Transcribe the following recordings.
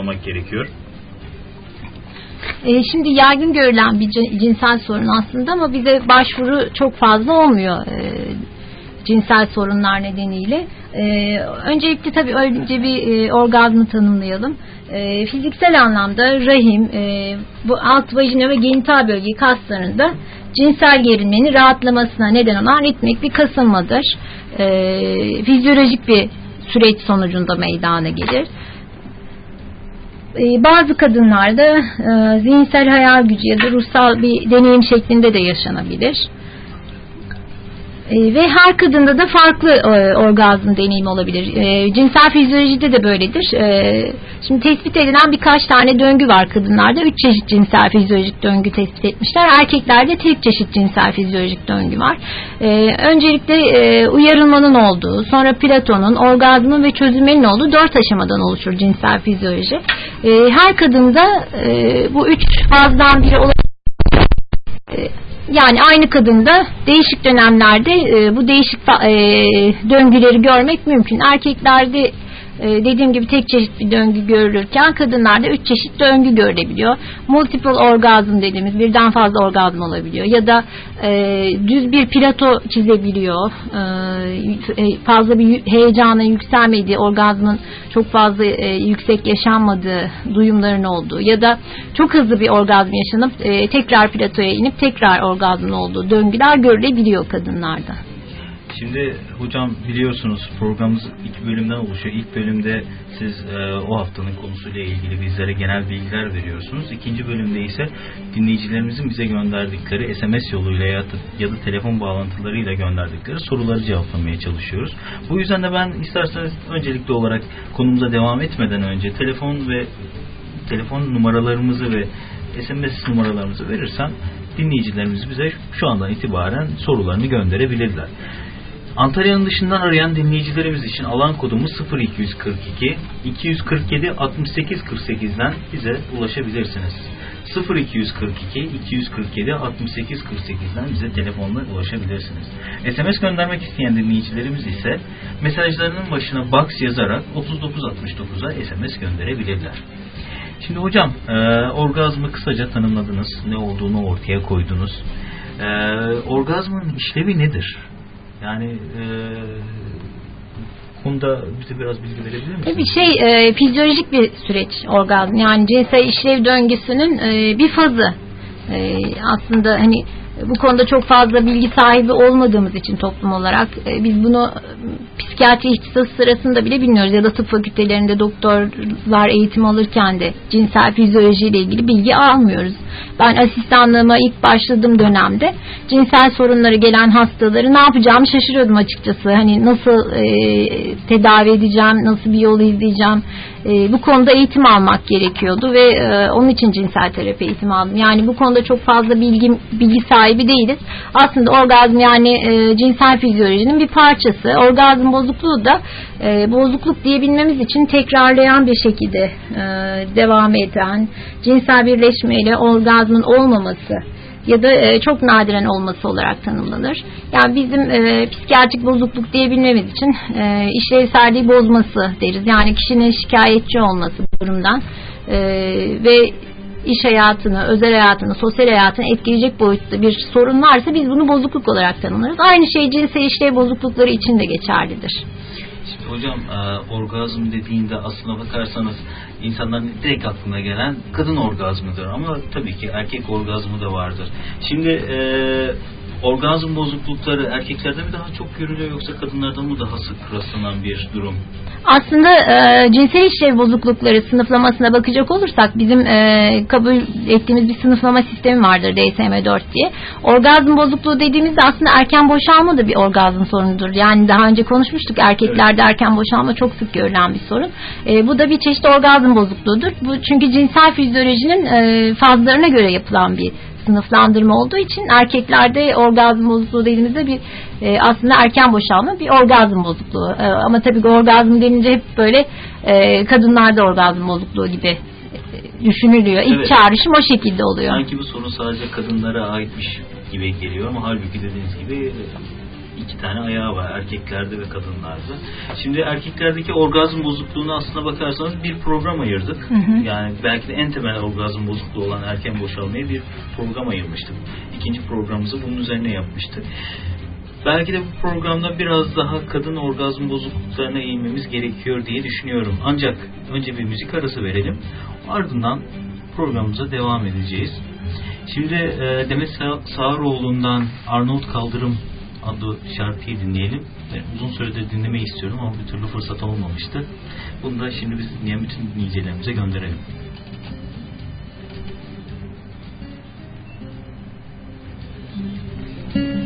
olmak gerekiyor? E, şimdi yaygın görülen bir cinsel sorun aslında ama bize başvuru çok fazla olmuyor e, cinsel sorunlar nedeniyle. E, öncelikle tabii önce bir e, orgazmı tanımlayalım. E, fiziksel anlamda rahim, e, bu alt vajina ve genital bölge kaslarında cinsel gerilmenin rahatlamasına neden olan ritmik bir kasılmadır. E, fizyolojik bir süreç sonucunda meydana gelir. E, bazı kadınlarda e, zihinsel hayal gücü ya da ruhsal bir deneyim şeklinde de yaşanabilir. E, ve her kadında da farklı e, orgazm deneyimi olabilir. E, cinsel fizyolojide de böyledir. Şimdi tespit edilen birkaç tane döngü var kadınlarda. Üç çeşit cinsel fizyolojik döngü tespit etmişler. Erkeklerde tek çeşit cinsel fizyolojik döngü var. Öncelikle uyarılmanın olduğu, sonra Platon'un, orgazmın ve çözülmenin olduğu dört aşamadan oluşur cinsel fizyoloji. Her kadında bu üç fazdan biri olabilir. E, yani aynı kadında değişik dönemlerde e, bu değişik e, döngüleri görmek mümkün. Erkeklerde e, dediğim gibi tek çeşit bir döngü görülürken kadınlarda üç çeşit döngü görülebiliyor. Multiple orgazm dediğimiz birden fazla orgazm olabiliyor ya da e, düz bir plato çizebiliyor. E, e, fazla bir heyecanın yükselmediği, orgazmın çok fazla e, yüksek yaşanmadığı duyumların olduğu ya da çok hızlı bir orgazm yaşanıp e, tekrar platoya inip tekrar orgazmın olduğu döngüler görülebiliyor kadınlarda. Şimdi hocam biliyorsunuz programımız iki bölümden oluşuyor. İlk bölümde siz e, o haftanın konusuyla ilgili bizlere genel bilgiler veriyorsunuz. İkinci bölümde ise dinleyicilerimizin bize gönderdikleri SMS yoluyla ya da, ya da telefon bağlantılarıyla gönderdikleri soruları cevaplamaya çalışıyoruz. Bu yüzden de ben isterseniz öncelikli olarak konumuza devam etmeden önce telefon ve telefon numaralarımızı ve SMS numaralarımızı verirsem dinleyicilerimiz bize şu andan itibaren sorularını gönderebilirler. Antalya'nın dışından arayan dinleyicilerimiz için alan kodumuz 0242 247 68 48'den bize ulaşabilirsiniz. 0242 247 68 48'den bize telefonla ulaşabilirsiniz. SMS göndermek isteyen dinleyicilerimiz ise mesajlarının başına box yazarak 3969'a SMS gönderebilirler. Şimdi hocam e, orgazmı kısaca tanımladınız. Ne olduğunu ortaya koydunuz. E, orgazmın işlevi nedir? Yani e, konuda bize biraz bilgi verebilir misiniz? Bir şey e, fizyolojik bir süreç orgazm. Yani cinsel işlev döngüsünün e, bir fazı. E, aslında hani bu konuda çok fazla bilgi sahibi olmadığımız için toplum olarak e, biz bunu psikiyatri ihtisası sırasında bile bilmiyoruz ya da tıp fakültelerinde doktorlar eğitim alırken de cinsel fizyoloji ile ilgili bilgi almıyoruz. Ben asistanlığıma ilk başladığım dönemde cinsel sorunları gelen hastaları ne yapacağımı şaşırıyordum açıkçası. Hani nasıl e, tedavi edeceğim, nasıl bir yol izleyeceğim. E, bu konuda eğitim almak gerekiyordu ve e, onun için cinsel terapi eğitimi aldım. Yani bu konuda çok fazla bilgi bilgi sahibi değiliz. Aslında orgazm yani e, cinsel fizyolojinin bir parçası. Orgazm bozukluğu da e, bozukluk diyebilmemiz için tekrarlayan bir şekilde e, devam eden cinsel birleşmeyle orgazmın olmaması ya da e, çok nadiren olması olarak tanımlanır. Yani bizim e, psikiyatrik bozukluk diyebilmemiz için e, işlevselliği bozması deriz. Yani kişinin şikayetçi olması durumdan e, ve iş hayatını, özel hayatını, sosyal hayatını etkileyecek boyutta bir sorun varsa biz bunu bozukluk olarak tanımlarız. Aynı şey cinsel işlev bozuklukları için de geçerlidir. Hocam e, orgazm dediğinde aslına bakarsanız insanların direkt aklına gelen kadın orgazmıdır ama tabii ki erkek orgazmı da vardır. Şimdi e, orgazm bozuklukları erkeklerde mi daha çok görülüyor yoksa kadınlarda mı daha sık rastlanan bir durum? Aslında e, cinsel işlev bozuklukları sınıflamasına bakacak olursak bizim e, kabul ettiğimiz bir sınıflama sistemi vardır DSM-4 diye. Orgazm bozukluğu dediğimizde aslında erken boşalma da bir orgazm sorunudur. Yani daha önce konuşmuştuk erkeklerde evet. erken boşalma çok sık görülen bir sorun. E, bu da bir çeşit orgazm bozukluğudur. Bu çünkü cinsel fizyolojinin e, fazlarına göre yapılan bir sınıflandırma olduğu için erkeklerde orgazm bozukluğu dediğimizde bir e, aslında erken boşalma bir orgazm bozukluğu. E, ama tabii orgazm denince hep böyle e, kadınlarda orgazm bozukluğu gibi e, düşünülüyor. İlk evet. çağrışım o şekilde oluyor. Sanki bu sorun sadece kadınlara aitmiş gibi geliyor ama halbuki dediğiniz gibi iki tane ayağı var erkeklerde ve kadınlarda. Şimdi erkeklerdeki orgazm bozukluğunu aslına bakarsanız bir program ayırdık. Hı hı. Yani belki de en temel orgazm bozukluğu olan erken boşalmaya bir program ayırmıştık. İkinci programımızı bunun üzerine yapmıştık. Belki de bu programda biraz daha kadın orgazm bozukluklarına eğilmemiz gerekiyor diye düşünüyorum. Ancak önce bir müzik arası verelim. Ardından programımıza devam edeceğiz. Şimdi e, Demet Sa- Sağaroğlu'ndan Arnavut Kaldırım adlı şarkıyı dinleyelim. Ben uzun süredir dinlemeyi istiyorum ama bir türlü fırsat olmamıştı. Bunu da şimdi biz dinleyen bütün dinleyicilerimize gönderelim. Biten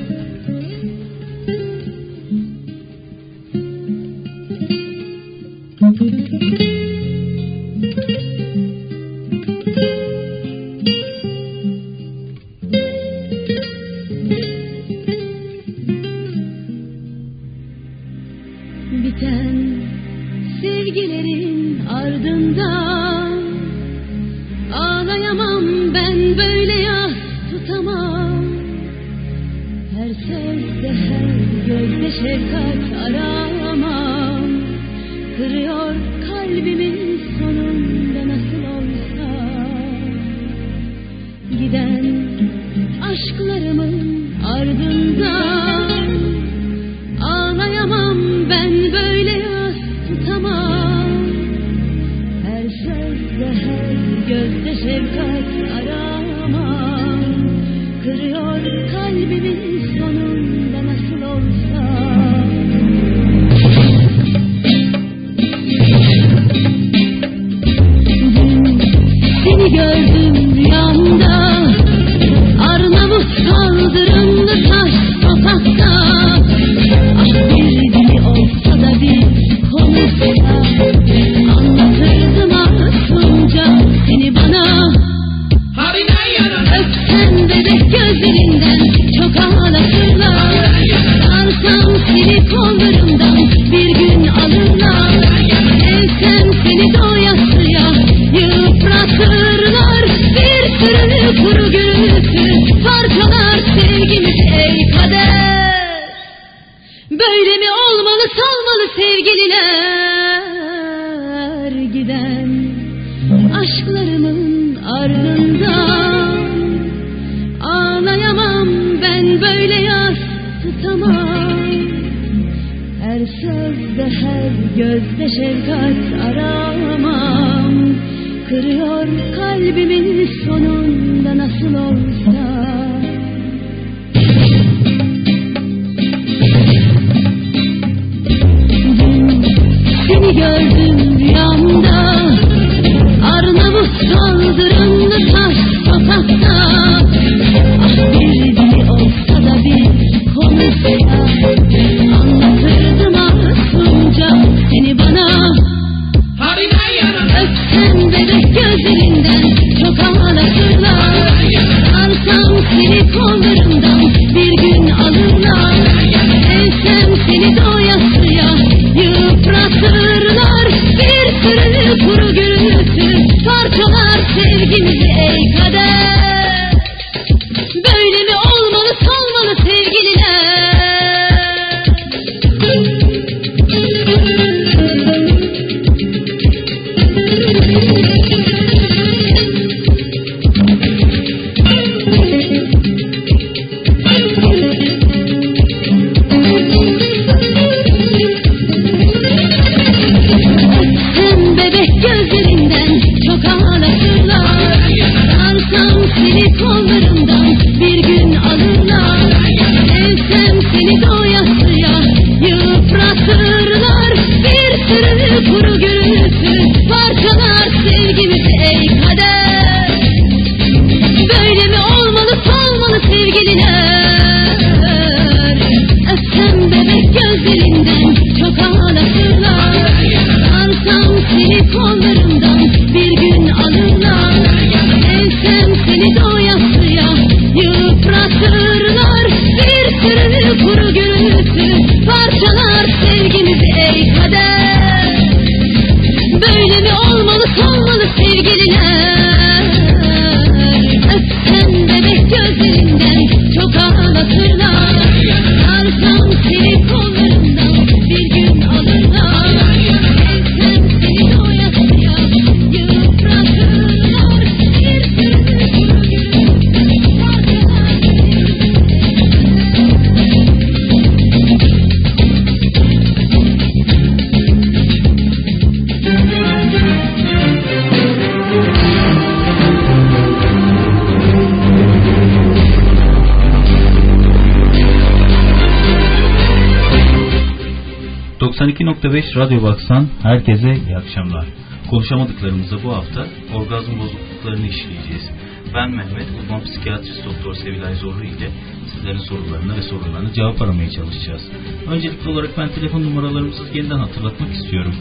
92.5 Radyo Baksan herkese iyi akşamlar. Konuşamadıklarımızda bu hafta orgazm bozukluklarını işleyeceğiz. Ben Mehmet, uzman psikiyatrist doktor Sevilay Zorlu ile sizlerin sorularına ve sorularına cevap aramaya çalışacağız. Öncelikli olarak ben telefon numaralarımızı yeniden hatırlatmak istiyorum.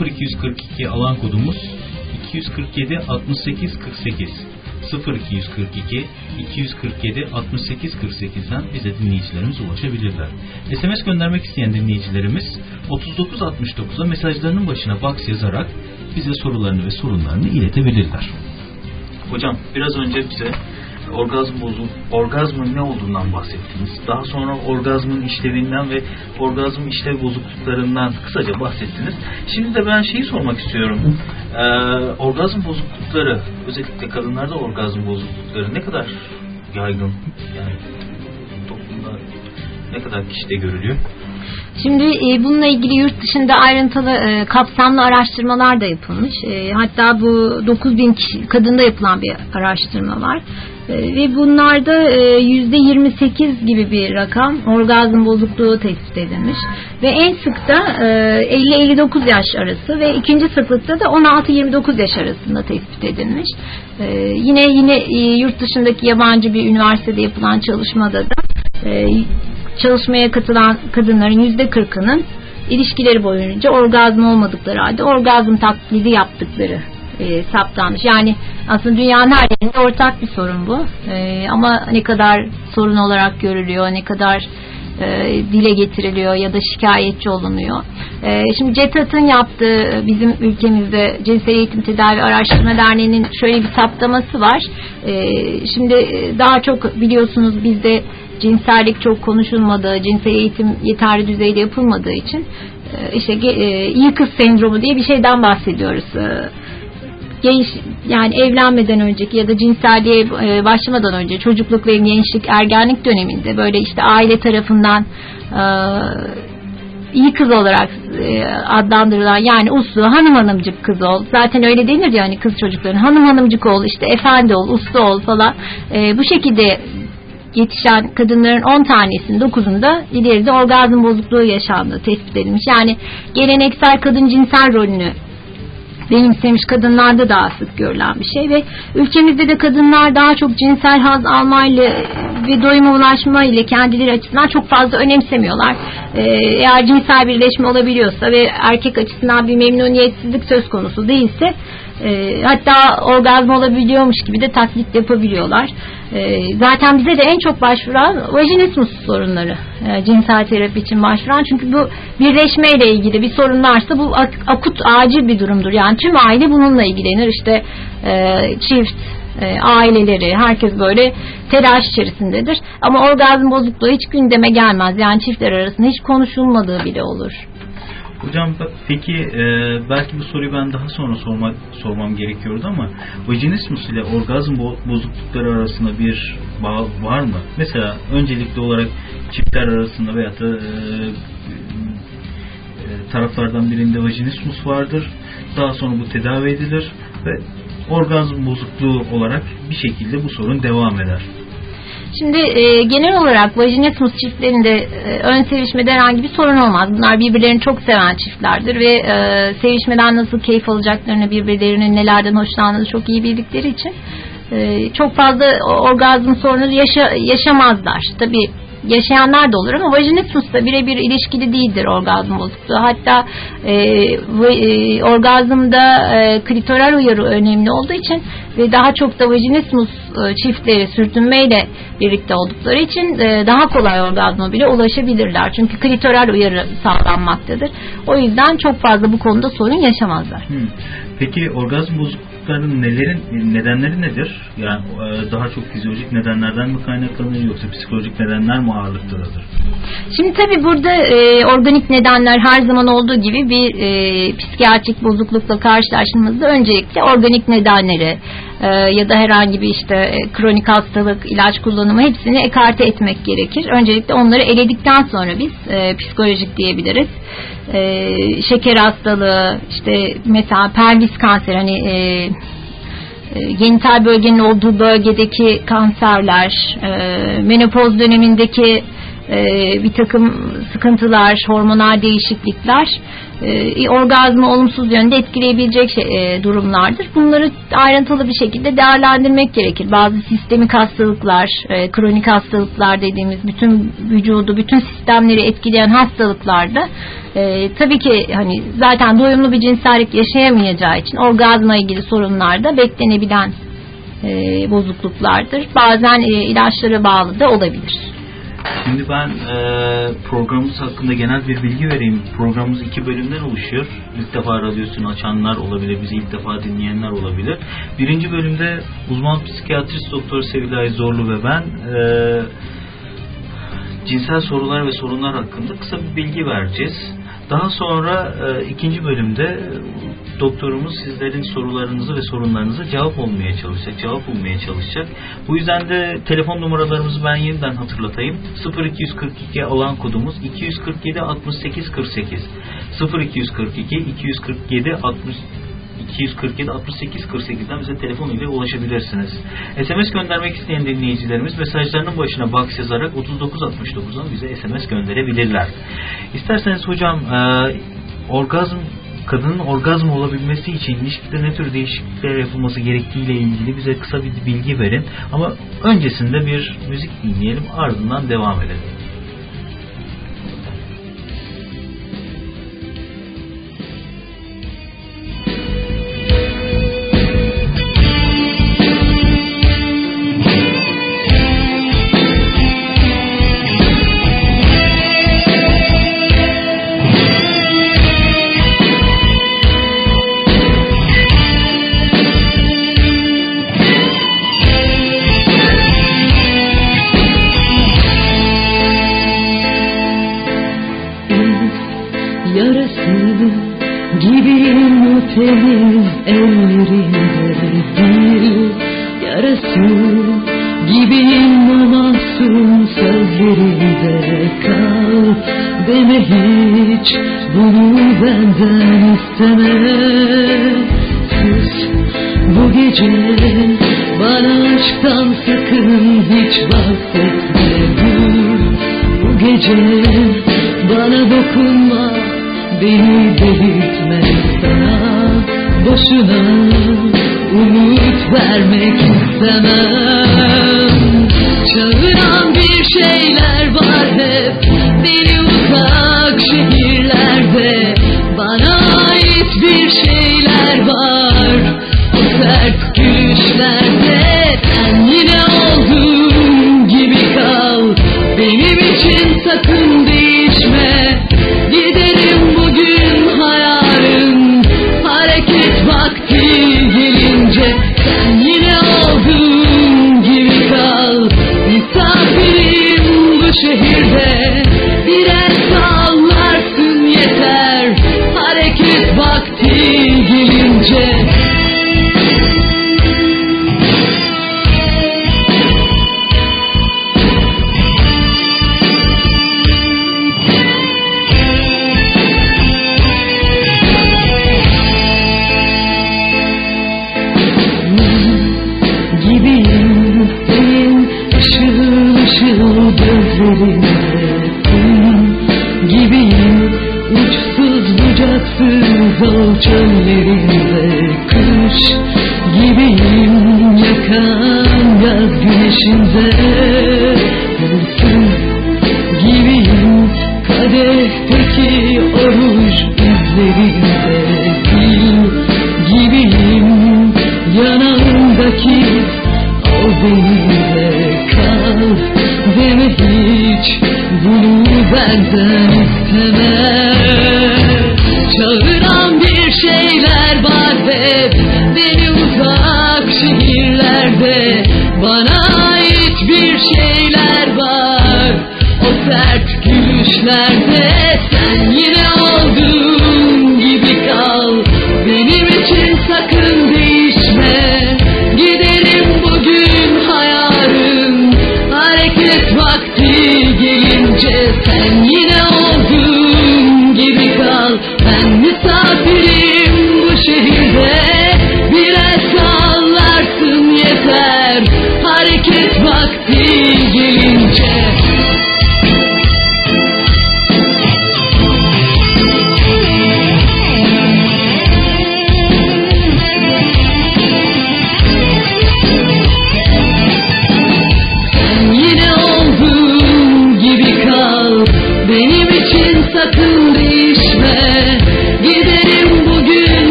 Ee, 0242 alan kodumuz 247 68 48 0242 247 68 48'den bize dinleyicilerimiz ulaşabilirler. SMS göndermek isteyen dinleyicilerimiz 39 69'a mesajlarının başına box yazarak bize sorularını ve sorunlarını iletebilirler. Hocam biraz önce bize orgazm bozuk, orgazmın ne olduğundan bahsettiniz. Daha sonra orgazmın işlevinden ve orgazm işlev bozukluklarından kısaca bahsettiniz. Şimdi de ben şeyi sormak istiyorum. Ee, orgazm bozuklukları, özellikle kadınlarda orgazm bozuklukları ne kadar yaygın? Yani toplumda ne kadar kişide görülüyor? Şimdi e, bununla ilgili yurt dışında ayrıntılı e, kapsamlı araştırmalar da yapılmış. E, hatta bu 9000 kişi, kadında yapılan bir araştırma var. E, ve bunlarda e, %28 gibi bir rakam orgazm bozukluğu tespit edilmiş. Ve en sık da e, 50-59 yaş arası ve ikinci sıklıkta da 16-29 yaş arasında tespit edilmiş. E, yine yine e, yurt dışındaki yabancı bir üniversitede yapılan çalışmada da e, çalışmaya katılan kadınların yüzde kırkının ilişkileri boyunca orgazm olmadıkları halde orgazm taklidi yaptıkları e, saptanmış. Yani aslında dünyanın her yerinde ortak bir sorun bu. E, ama ne kadar sorun olarak görülüyor, ne kadar e, dile getiriliyor ya da şikayetçi olunuyor. E, şimdi CETAT'ın yaptığı bizim ülkemizde Cinsel Eğitim Tedavi Araştırma Derneği'nin şöyle bir saptaması var. E, şimdi daha çok biliyorsunuz bizde cinsellik çok konuşulmadığı, cinsel eğitim yeterli düzeyde yapılmadığı için e, işte e, iyi kız sendromu diye bir şeyden bahsediyoruz. E, genç yani evlenmeden önceki ya da cinselliğe başlamadan önce çocukluk ve gençlik ergenlik döneminde böyle işte aile tarafından iyi kız olarak adlandırılan yani uslu hanım hanımcık kız ol. Zaten öyle denir yani kız çocukların hanım hanımcık ol işte efendi ol uslu ol falan. bu şekilde yetişen kadınların 10 tanesinin 9'unda ileride orgazm bozukluğu yaşandığı tespit edilmiş. Yani geleneksel kadın cinsel rolünü benimsemiş kadınlarda daha sık görülen bir şey ve ülkemizde de kadınlar daha çok cinsel haz almayla ve doyuma ulaşma ile kendileri açısından çok fazla önemsemiyorlar. Ee, eğer cinsel birleşme olabiliyorsa ve erkek açısından bir memnuniyetsizlik söz konusu değilse e, hatta orgazm olabiliyormuş gibi de taklit yapabiliyorlar. E, zaten bize de en çok başvuran vajinismus sorunları e, cinsel terapi için başvuran. Çünkü bu birleşmeyle ilgili bir sorun varsa bu akut acil bir durumdur. Yani tüm aile bununla ilgilenir. İşte e, çift, e, aileleri, herkes böyle telaş içerisindedir. Ama orgazm bozukluğu hiç gündeme gelmez. Yani çiftler arasında hiç konuşulmadığı bile olur. Hocam peki e, belki bu soruyu ben daha sonra sormak, sormam gerekiyordu ama vajinismus ile orgazm bozuklukları arasında bir bağ var mı? Mesela öncelikli olarak çiftler arasında veya da e, e, taraflardan birinde vajinismus vardır. Daha sonra bu tedavi edilir ve orgazm bozukluğu olarak bir şekilde bu sorun devam eder. Şimdi e, genel olarak vajinismus çiftlerinde e, ön sevişmede herhangi bir sorun olmaz. Bunlar birbirlerini çok seven çiftlerdir ve e, sevişmeden nasıl keyif alacaklarını, birbirlerinin nelerden hoşlandığını çok iyi bildikleri için e, çok fazla orgazm sorunu yaşa, yaşamazlar. Tabii yaşayanlar da olur ama vajinismusla birebir ilişkili değildir orgazm bozukluğu. Hatta e, e, orgazmda e, klitoral uyarı önemli olduğu için ve daha çok da vajinismus e, çiftleri sürtünmeyle birlikte oldukları için e, daha kolay orgazma bile ulaşabilirler. Çünkü klitoral uyarı sağlanmaktadır. O yüzden çok fazla bu konuda sorun yaşamazlar. Peki orgazm bozukluklarının nelerin nedenleri nedir? Yani e, daha çok fizyolojik nedenlerden mi kaynaklanır yoksa psikolojik nedenler mi ağırlıktadır? Şimdi tabii burada e, organik nedenler her zaman olduğu gibi bir e, psikiyatrik bozuklukla karşılaştığımızda öncelikle organik nedenleri e, ya da herhangi bir işte e, kronik hastalık, ilaç kullanımı hepsini ekarte etmek gerekir. Öncelikle onları eledikten sonra biz e, psikolojik diyebiliriz. E, şeker hastalığı, işte mesela pelvis kanser hani e, e, genital bölgenin olduğu bölgedeki kanserler, e, menopoz dönemindeki e, bir takım sıkıntılar, hormonal değişiklikler e, orgazmı olumsuz yönde etkileyebilecek şey, e, durumlardır. Bunları ayrıntılı bir şekilde değerlendirmek gerekir. Bazı sistemik hastalıklar, e, kronik hastalıklar dediğimiz bütün vücudu, bütün sistemleri etkileyen hastalıklarda e, tabii ki hani zaten doyumlu bir cinsellik yaşayamayacağı için orgazma ilgili sorunlarda beklenebilen e, bozukluklardır. Bazen e, ilaçlara bağlı da olabilir. Şimdi ben e, programımız hakkında genel bir bilgi vereyim. Programımız iki bölümden oluşuyor. İlk defa radyosunu açanlar olabilir, bizi ilk defa dinleyenler olabilir. Birinci bölümde uzman psikiyatrist doktor Sevilay Zorlu ve ben e, cinsel sorular ve sorunlar hakkında kısa bir bilgi vereceğiz. Daha sonra e, ikinci bölümde doktorumuz sizlerin sorularınızı ve sorunlarınızı cevap olmaya çalışacak, cevap bulmaya çalışacak. Bu yüzden de telefon numaralarımızı ben yeniden hatırlatayım. 0242 alan kodumuz 247 68 48 0242 247 60 247 68 48'den bize telefon ile ulaşabilirsiniz. SMS göndermek isteyen dinleyicilerimiz mesajlarının başına box yazarak 3969'dan bize SMS gönderebilirler. İsterseniz hocam e, orgazm kadının orgazm olabilmesi için ilişkide ne tür değişiklikler yapılması gerektiğiyle ilgili bize kısa bir bilgi verin. Ama öncesinde bir müzik dinleyelim ardından devam edelim.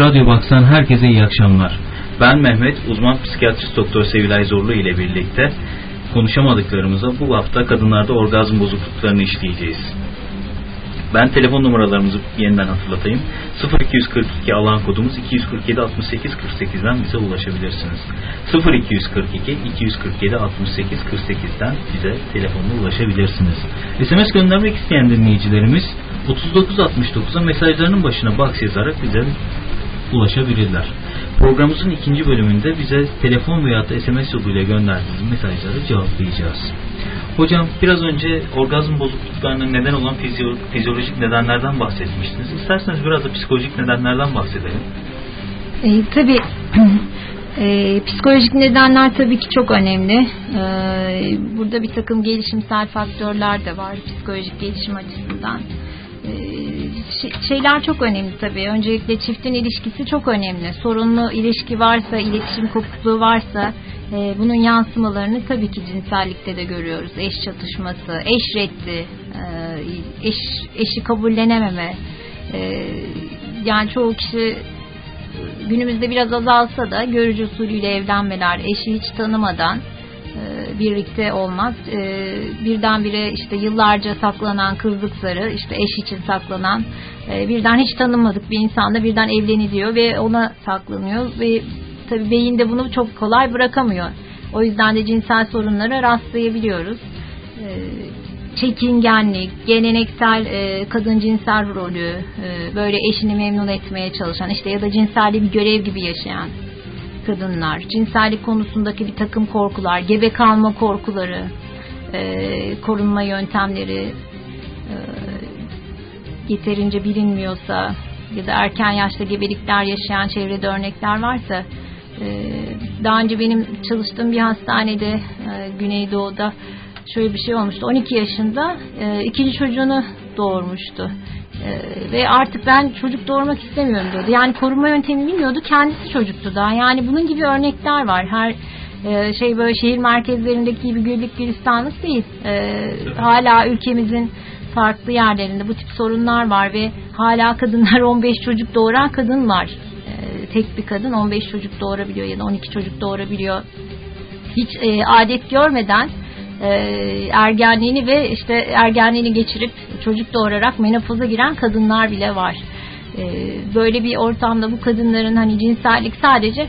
Radyo Baksan herkese iyi akşamlar. Ben Mehmet, uzman psikiyatrist doktor Sevilay Zorlu ile birlikte konuşamadıklarımıza bu hafta kadınlarda orgazm bozukluklarını işleyeceğiz. Ben telefon numaralarımızı yeniden hatırlatayım. 0242 alan kodumuz 247 68 48'den bize ulaşabilirsiniz. 0242 247 68 48'den bize telefonla ulaşabilirsiniz. SMS göndermek isteyen dinleyicilerimiz 3969'a mesajlarının başına box yazarak bize ulaşabilirler. Programımızın ikinci bölümünde bize telefon veya da SMS yoluyla gönderdiğiniz mesajları cevaplayacağız. Hocam biraz önce orgazm bozukluklarının neden olan fizyo fizyolojik nedenlerden bahsetmiştiniz. İsterseniz biraz da psikolojik nedenlerden bahsedelim. E, tabii e, psikolojik nedenler tabii ki çok önemli. E, burada bir takım gelişimsel faktörler de var psikolojik gelişim açısından. E, şeyler çok önemli tabii. Öncelikle çiftin ilişkisi çok önemli. Sorunlu ilişki varsa, iletişim kopukluğu varsa e, bunun yansımalarını tabii ki cinsellikte de görüyoruz. Eş çatışması, eş reddi, e, eş, eşi kabullenememe. E, yani çoğu kişi günümüzde biraz azalsa da görücü usulüyle evlenmeler, eşi hiç tanımadan birlikte olmak e, birdenbire işte yıllarca saklanan kızlıkları işte eş için saklanan e, birden hiç tanımadık bir insanla birden evleniliyor ve ona saklanıyor ve tabi beyin de bunu çok kolay bırakamıyor. O yüzden de cinsel sorunlara rastlayabiliyoruz. Çekingenlik, geleneksel kadın cinsel rolü, böyle eşini memnun etmeye çalışan işte ya da cinselliği bir görev gibi yaşayan kadınlar, cinsellik konusundaki bir takım korkular, gebe kalma korkuları, e, korunma yöntemleri e, yeterince bilinmiyorsa ya da erken yaşta gebelikler yaşayan çevrede örnekler varsa e, daha önce benim çalıştığım bir hastanede e, Güneydoğu'da şöyle bir şey olmuştu. 12 yaşında e, ikinci çocuğunu doğurmuştu. Ee, ve artık ben çocuk doğurmak istemiyorum diyordu. Yani koruma yöntemi bilmiyordu. Kendisi çocuktu daha. Yani bunun gibi örnekler var. Her e, şey böyle şehir merkezlerindeki gibi güllük gülistanlık değil. E, hala ülkemizin farklı yerlerinde bu tip sorunlar var ve hala kadınlar 15 çocuk doğuran kadın var. E, tek bir kadın 15 çocuk doğurabiliyor ya da 12 çocuk doğurabiliyor. Hiç e, adet görmeden e, ergenliğini ve işte ergenliğini geçirip çocuk doğurarak menopoza giren kadınlar bile var. E, böyle bir ortamda bu kadınların hani cinsellik sadece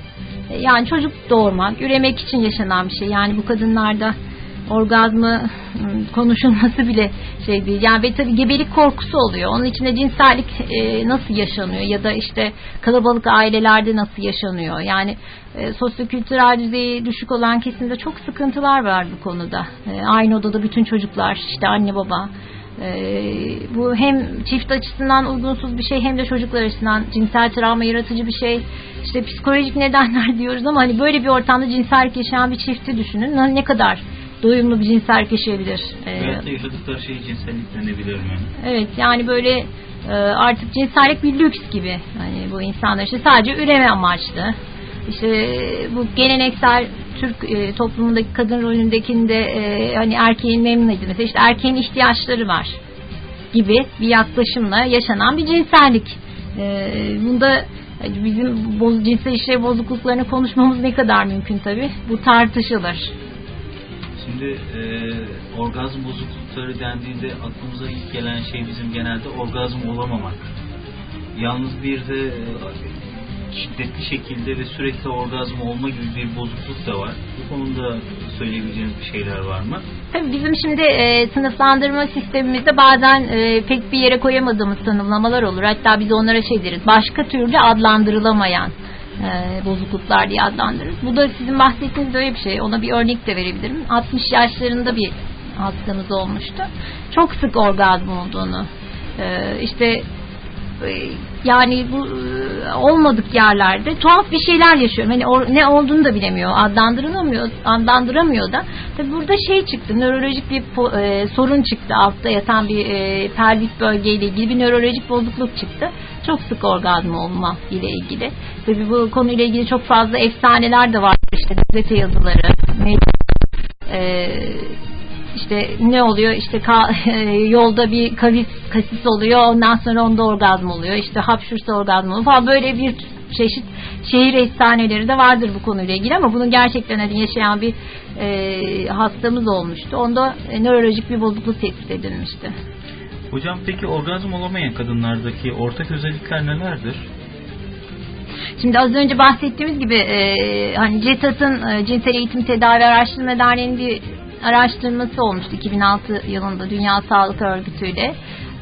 e, yani çocuk doğurmak, üremek için yaşanan bir şey. Yani bu kadınlarda orgazmı ıı, konuşulması bile şey değil. Yani ve tabii gebelik korkusu oluyor. Onun içinde cinsellik e, nasıl yaşanıyor ya da işte kalabalık ailelerde nasıl yaşanıyor. Yani e, sosyokültürel düzeyi düşük olan kesimde çok sıkıntılar var bu konuda. E, aynı odada bütün çocuklar işte anne baba e, bu hem çift açısından uygunsuz bir şey hem de çocuklar açısından cinsel travma yaratıcı bir şey. İşte psikolojik nedenler diyoruz ama hani böyle bir ortamda cinsellik yaşayan bir çifti düşünün. Ne kadar doyumlu bir cinsellik yaşayabilir. Ee, Hayatta yaşadıkları şey cinsellik denebilir mi? Evet yani böyle e, artık cinsellik bir lüks gibi. Hani bu insanlar işte sadece üreme amaçlı. İşte bu geleneksel Türk e, toplumundaki kadın rolündekinde e, hani erkeğin memnun edilmesi, işte erkeğin ihtiyaçları var gibi bir yaklaşımla yaşanan bir cinsellik. E, bunda bizim boz, cinsel işlev bozukluklarını konuşmamız ne kadar mümkün tabi. Bu tartışılır. Şimdi e, orgazm bozuklukları dendiğinde aklımıza ilk gelen şey bizim genelde orgazm olamamak. Yalnız bir de e, şiddetli şekilde ve sürekli orgazm olma gibi bir bozukluk da var. Bu konuda söyleyebileceğiniz bir şeyler var mı? Tabii bizim şimdi e, sınıflandırma sistemimizde bazen e, pek bir yere koyamadığımız tanımlamalar olur. Hatta biz onlara şey deriz. Başka türlü adlandırılamayan e, bozukluklar diye adlandırırız. Bu da sizin bahsettiğiniz böyle bir şey. Ona bir örnek de verebilirim. 60 yaşlarında bir hastamız olmuştu. Çok sık orgazm olduğunu. E, işte yani bu e, olmadık yerlerde tuhaf bir şeyler yaşıyorum. Hani or, ne olduğunu da bilemiyor, adlandıramıyor, adlandıramıyor da. Tabi burada şey çıktı, nörolojik bir e, sorun çıktı. Altta yatan bir e, pelvik bölgeyle ilgili bir nörolojik bozukluk çıktı. Çok sık orgazm olma ile ilgili. Tabi bu konuyla ilgili çok fazla efsaneler de var. İşte gazete yazıları, medya, e, işte ne oluyor işte ka, yolda bir kavis kasis oluyor ondan sonra onda orgazm oluyor işte hapşursa orgazm oluyor falan böyle bir çeşit şehir efsaneleri de vardır bu konuyla ilgili ama bunun gerçekten hani yaşayan bir e, hastamız olmuştu. Onda e, nörolojik bir bozukluk tespit edilmişti. Hocam peki orgazm olamayan kadınlardaki ortak özellikler nelerdir? Şimdi az önce bahsettiğimiz gibi e, hani CETAS'ın e, Cinsel Eğitim Tedavi Araştırma Derneği'nin bir araştırması olmuştu 2006 yılında Dünya Sağlık Örgütü ile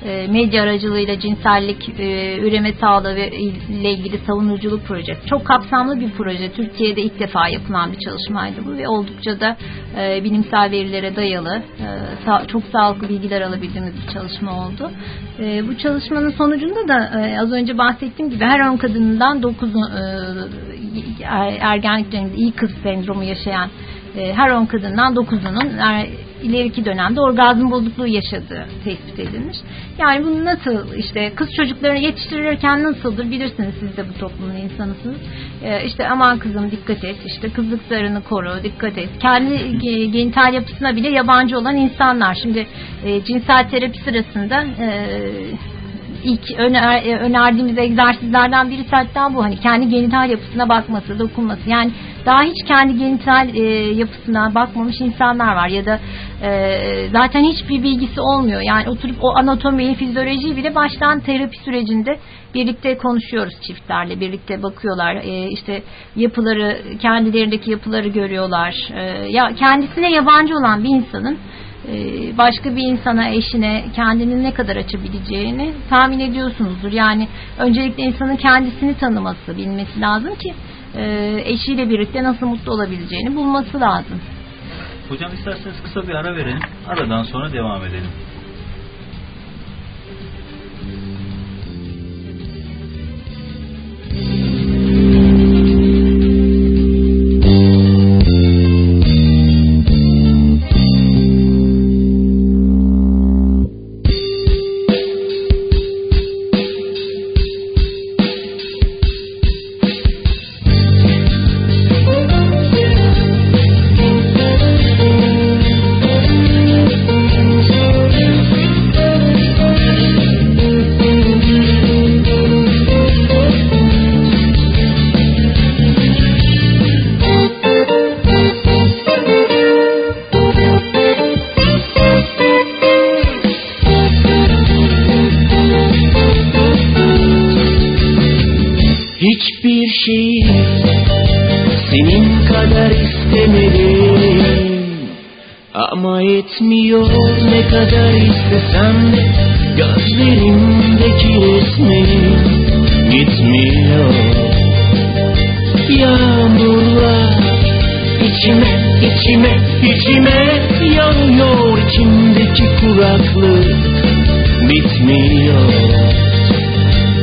e, medya aracılığıyla cinsellik, e, üreme sağlığı ile ilgili savunuculuk projesi. Çok kapsamlı bir proje. Türkiye'de ilk defa yapılan bir çalışmaydı bu ve oldukça da e, bilimsel verilere dayalı, çok sağlıklı bilgiler alabildiğimiz bir çalışma oldu. Bu çalışmanın sonucunda da az önce bahsettiğim gibi her 10 kadından 9'u ergenlik döneminde iyi kız sendromu yaşayan her 10 kadından 9'unun ileriki dönemde orgazm bozukluğu yaşadığı tespit edilmiş. Yani bunu nasıl işte kız çocuklarını yetiştirirken nasıldır bilirsiniz siz de bu toplumun insanısınız. Ee, işte aman kızım dikkat et işte kızlıklarını koru dikkat et. Kendi genital yapısına bile yabancı olan insanlar. Şimdi e, cinsel terapi sırasında e, ilk öner, e, önerdiğimiz egzersizlerden birisi hatta bu hani kendi genital yapısına bakması, dokunması. Yani daha hiç kendi genital e, yapısına bakmamış insanlar var ya da e, zaten hiçbir bilgisi olmuyor. Yani oturup o anatomiyi, fizyolojiyi bile baştan terapi sürecinde birlikte konuşuyoruz çiftlerle. Birlikte bakıyorlar. E, işte yapıları, kendilerindeki yapıları görüyorlar. E, ya kendisine yabancı olan bir insanın e, başka bir insana, eşine kendini ne kadar açabileceğini tahmin ediyorsunuzdur. Yani öncelikle insanın kendisini tanıması, bilmesi lazım ki e, eşiyle birlikte nasıl mutlu olabileceğini bulması lazım. Hocam isterseniz kısa bir ara verelim. Aradan sonra devam edelim. Hiçbir şeyi senin kadar istemedim Ama etmiyor ne kadar istesem de Gözlerimdeki resmin gitmiyor. Yağmurlar içime içime içime yanıyor içimdeki kuraklık bitmiyor.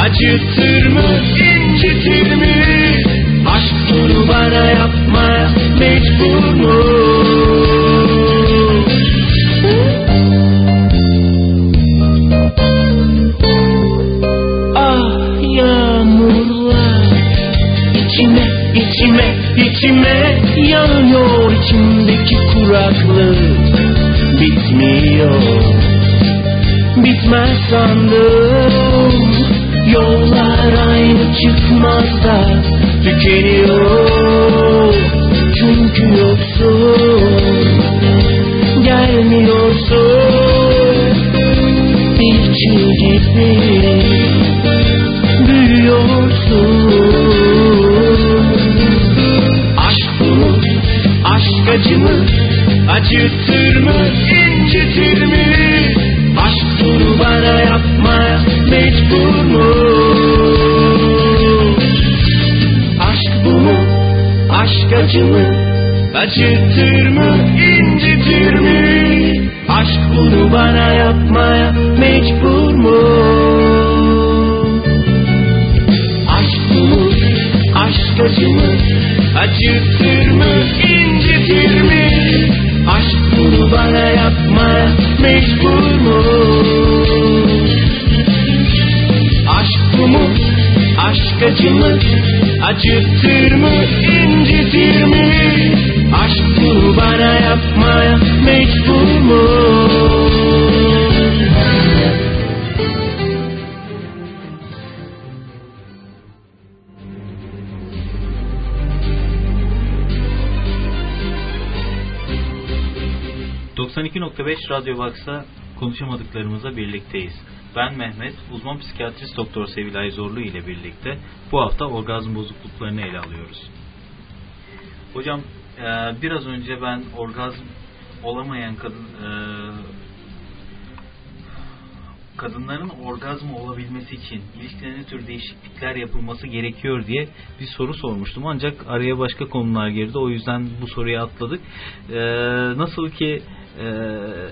Acıtır mı, incitir mi? Aşk bunu bana yapmaya mecbur mu? Ah yağmurlar içime, içime, içime yanıyor içimdeki kuraklık bitmiyor. Bitmez sandım Yollar aynı çıkmaz da Tükeniyor. Çünkü yoksun Gelmiyorsun. Çığ gibi Büyüyorsun. Aşk bunu Aşk acı mı Aşk acı mı Acıtır mı incitir mi? Aşk bunu bana yapmaya mecbur 92.5 Radyo Box'ta konuşamadıklarımızla birlikteyiz. Ben Mehmet, uzman psikiyatrist doktor Sevilay Zorlu ile birlikte bu hafta orgazm bozukluklarını ele alıyoruz. Hocam e, biraz önce ben orgazm olamayan kadın e, kadınların orgazm olabilmesi için ilişkilerine tür değişiklikler yapılması gerekiyor diye bir soru sormuştum. Ancak araya başka konular girdi. O yüzden bu soruyu atladık. Ee, nasıl ki e,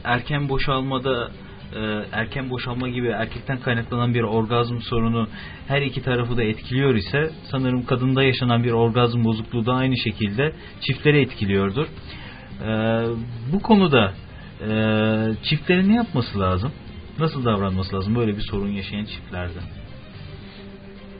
erken boşalmada e, erken boşalma gibi erkekten kaynaklanan bir orgazm sorunu her iki tarafı da etkiliyor ise sanırım kadında yaşanan bir orgazm bozukluğu da aynı şekilde çiftleri etkiliyordur. Ee, bu konuda e, çiftlerin ne yapması lazım? Nasıl davranması lazım böyle bir sorun yaşayan çiftlerde?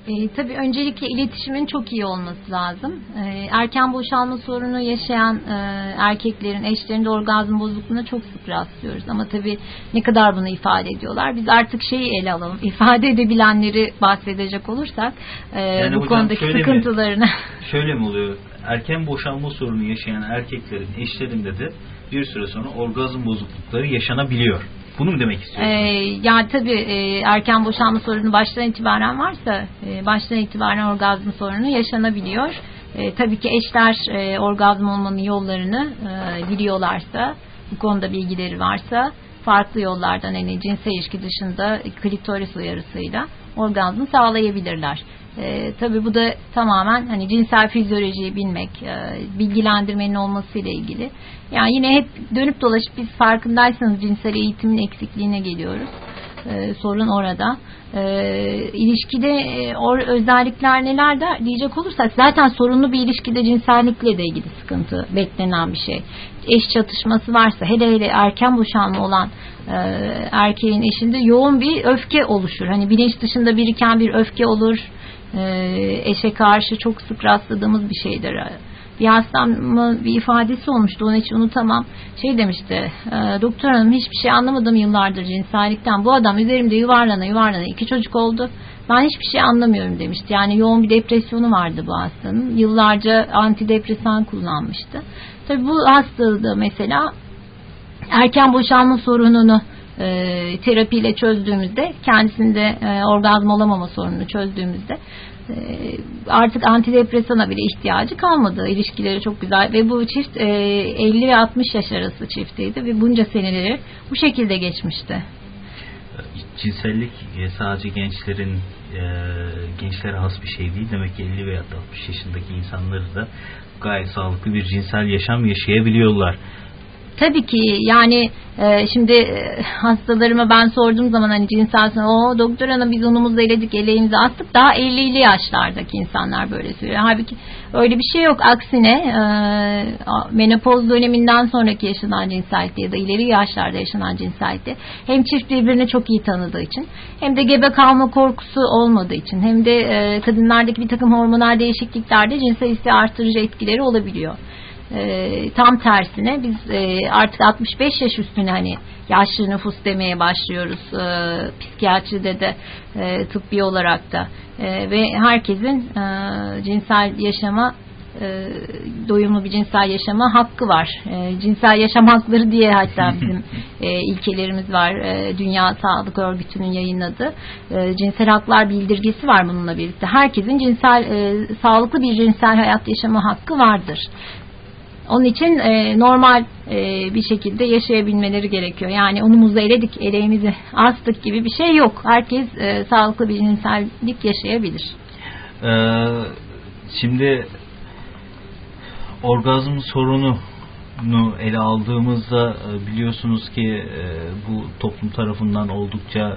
E, tabii öncelikle iletişimin çok iyi olması lazım. E, erken boşalma sorunu yaşayan e, erkeklerin eşlerinde orgazm bozukluğuna çok sık rastlıyoruz. Ama tabii ne kadar bunu ifade ediyorlar. Biz artık şeyi ele alalım. İfade edebilenleri bahsedecek olursak e, Yani bu hocam konudaki şöyle mi? sıkıntılarını. Şöyle mi oluyor? Erken boşalma sorunu yaşayan erkeklerin eşlerinde de bir süre sonra orgazm bozuklukları yaşanabiliyor. Bunu mu demek Ee, istiyorsunuz? yani tabii e, erken boşanma sorunu baştan itibaren varsa e, baştan itibaren orgazm sorunu yaşanabiliyor. E, tabii ki eşler e, orgazm olmanın yollarını e, biliyorlarsa, bu konuda bilgileri varsa farklı yollardan yani cinsel ilişki dışında klitoris uyarısıyla orgazmı sağlayabilirler. E, tabii bu da tamamen hani cinsel fizyolojiyi bilmek, e, bilgilendirmenin olmasıyla ilgili. Yani yine hep dönüp dolaşıp biz farkındaysanız cinsel eğitimin eksikliğine geliyoruz. E, sorun orada. E, ilişkide e, or, özellikler neler der diyecek olursak zaten sorunlu bir ilişkide cinsellikle de ilgili sıkıntı beklenen bir şey. Eş çatışması varsa hele hele erken boşanma olan e, erkeğin eşinde yoğun bir öfke oluşur. Hani bilinç dışında biriken bir öfke olur. E, eşe karşı çok sık rastladığımız bir şeydir bir hastamın bir ifadesi olmuştu onu hiç unutamam. Şey demişti e, doktor hanım hiçbir şey anlamadım yıllardır cinsellikten. Bu adam üzerimde yuvarlana yuvarlana iki çocuk oldu. Ben hiçbir şey anlamıyorum demişti. Yani yoğun bir depresyonu vardı bu hastanın. Yıllarca antidepresan kullanmıştı. Tabii bu hastalığı mesela erken boşanma sorununu e, terapiyle çözdüğümüzde kendisinde e, orgazm olamama sorununu çözdüğümüzde e, artık antidepresana bile ihtiyacı kalmadı. İlişkileri çok güzel ve bu çift e, 50 ve 60 yaş arası çiftiydi ve bunca seneleri bu şekilde geçmişti. Cinsellik e, sadece gençlerin e, gençlere has bir şey değil. Demek ki 50 veya 60 yaşındaki insanları da gayet sağlıklı bir cinsel yaşam yaşayabiliyorlar. Tabii ki yani e, şimdi e, hastalarıma ben sorduğum zaman hani cinsel o doktor hanım biz unumuzu eledik eleğimizi astık daha 50'li yaşlardaki insanlar böyle söylüyor. Halbuki öyle bir şey yok. Aksine e, menopoz döneminden sonraki yaşanan cinsellikte ya da ileri yaşlarda yaşanan cinsellikte hem çift birbirini çok iyi tanıdığı için hem de gebe kalma korkusu olmadığı için hem de e, kadınlardaki bir takım hormonal değişikliklerde cinsel isteği artırıcı etkileri olabiliyor. E, tam tersine biz e, artık 65 yaş üstüne hani yaşlı nüfus demeye başlıyoruz e, psikiyatride de e, tıbbi olarak da e, ve herkesin cinsel yaşama doyumlu bir cinsel yaşama hakkı var. Cinsel yaşam hakları diye hatta bizim ilkelerimiz var. Dünya Sağlık Örgütü'nün yayınladığı cinsel haklar bildirgesi var bununla birlikte. Herkesin cinsel sağlıklı bir cinsel hayat yaşama hakkı vardır. Onun için e, normal e, bir şekilde yaşayabilmeleri gerekiyor. Yani unumuzu eledik, eleğimizi astık gibi bir şey yok. Herkes e, sağlıklı bir cinsellik yaşayabilir. Ee, şimdi orgazm sorunu ele aldığımızda e, biliyorsunuz ki e, bu toplum tarafından oldukça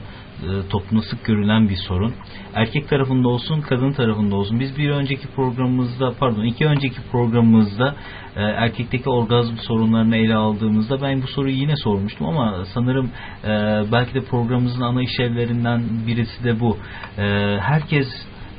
toplumda sık görülen bir sorun. Erkek tarafında olsun, kadın tarafında olsun. Biz bir önceki programımızda, pardon iki önceki programımızda e, erkekteki orgazm sorunlarını ele aldığımızda ben bu soruyu yine sormuştum ama sanırım e, belki de programımızın ana işlevlerinden birisi de bu. E, herkes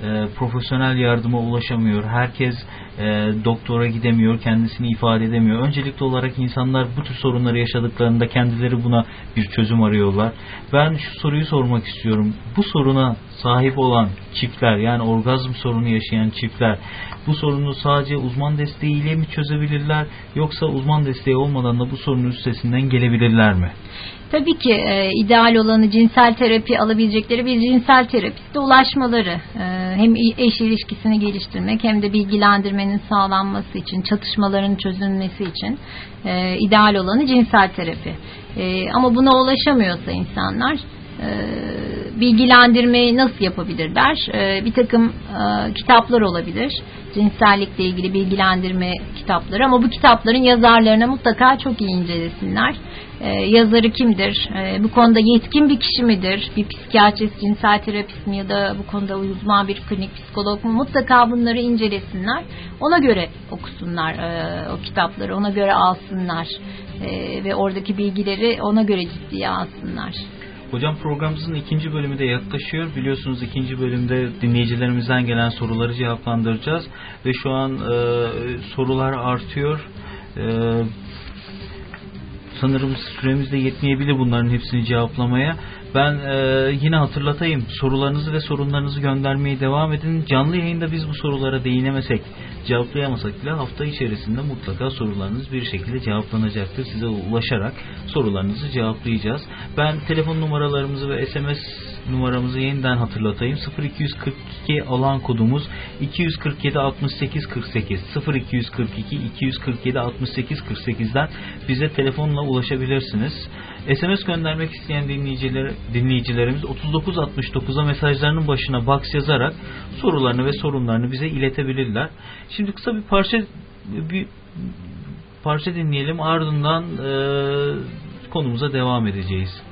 e, profesyonel yardıma ulaşamıyor. Herkes e, doktora gidemiyor, kendisini ifade edemiyor. Öncelikli olarak insanlar bu tür sorunları yaşadıklarında kendileri buna bir çözüm arıyorlar. Ben şu soruyu sormak istiyorum. Bu soruna sahip olan çiftler yani orgazm sorunu yaşayan çiftler bu sorunu sadece uzman desteğiyle mi çözebilirler yoksa uzman desteği olmadan da bu sorunun üstesinden gelebilirler mi? Tabii ki e, ideal olanı cinsel terapi alabilecekleri bir cinsel terapiste ulaşmaları. E, hem eş ilişkisini geliştirmek hem de bilgilendirmenin sağlanması için, çatışmaların çözülmesi için e, ideal olanı cinsel terapi. E, ama buna ulaşamıyorsa insanlar e, bilgilendirmeyi nasıl yapabilirler? E, bir takım e, kitaplar olabilir. Cinsellikle ilgili bilgilendirme kitapları ama bu kitapların yazarlarına mutlaka çok iyi incelesinler yazarı kimdir? E, bu konuda yetkin bir kişi midir? Bir psikiyatrist, cinsel terapist mi ya da bu konuda uzman bir klinik psikolog mu? Mutlaka bunları incelesinler. Ona göre okusunlar e, o kitapları, ona göre alsınlar e, ve oradaki bilgileri ona göre ciddiye alsınlar. Hocam programımızın ikinci bölümü de yaklaşıyor. Biliyorsunuz ikinci bölümde dinleyicilerimizden gelen soruları cevaplandıracağız. Ve şu an e, sorular artıyor. E, sanırım süremiz de yetmeyebilir bunların hepsini cevaplamaya. Ben e, yine hatırlatayım. Sorularınızı ve sorunlarınızı göndermeye devam edin. Canlı yayında biz bu sorulara değinemesek, cevaplayamasak bile hafta içerisinde mutlaka sorularınız bir şekilde cevaplanacaktır. Size ulaşarak sorularınızı cevaplayacağız. Ben telefon numaralarımızı ve SMS numaramızı yeniden hatırlatayım. 0242 alan kodumuz 247 68 48 0242 247 68 48'den bize telefonla ulaşabilirsiniz. SMS göndermek isteyen dinleyiciler, dinleyicilerimiz 3969'a mesajlarının başına box yazarak sorularını ve sorunlarını bize iletebilirler. Şimdi kısa bir parça bir parça dinleyelim ardından e, konumuza devam edeceğiz.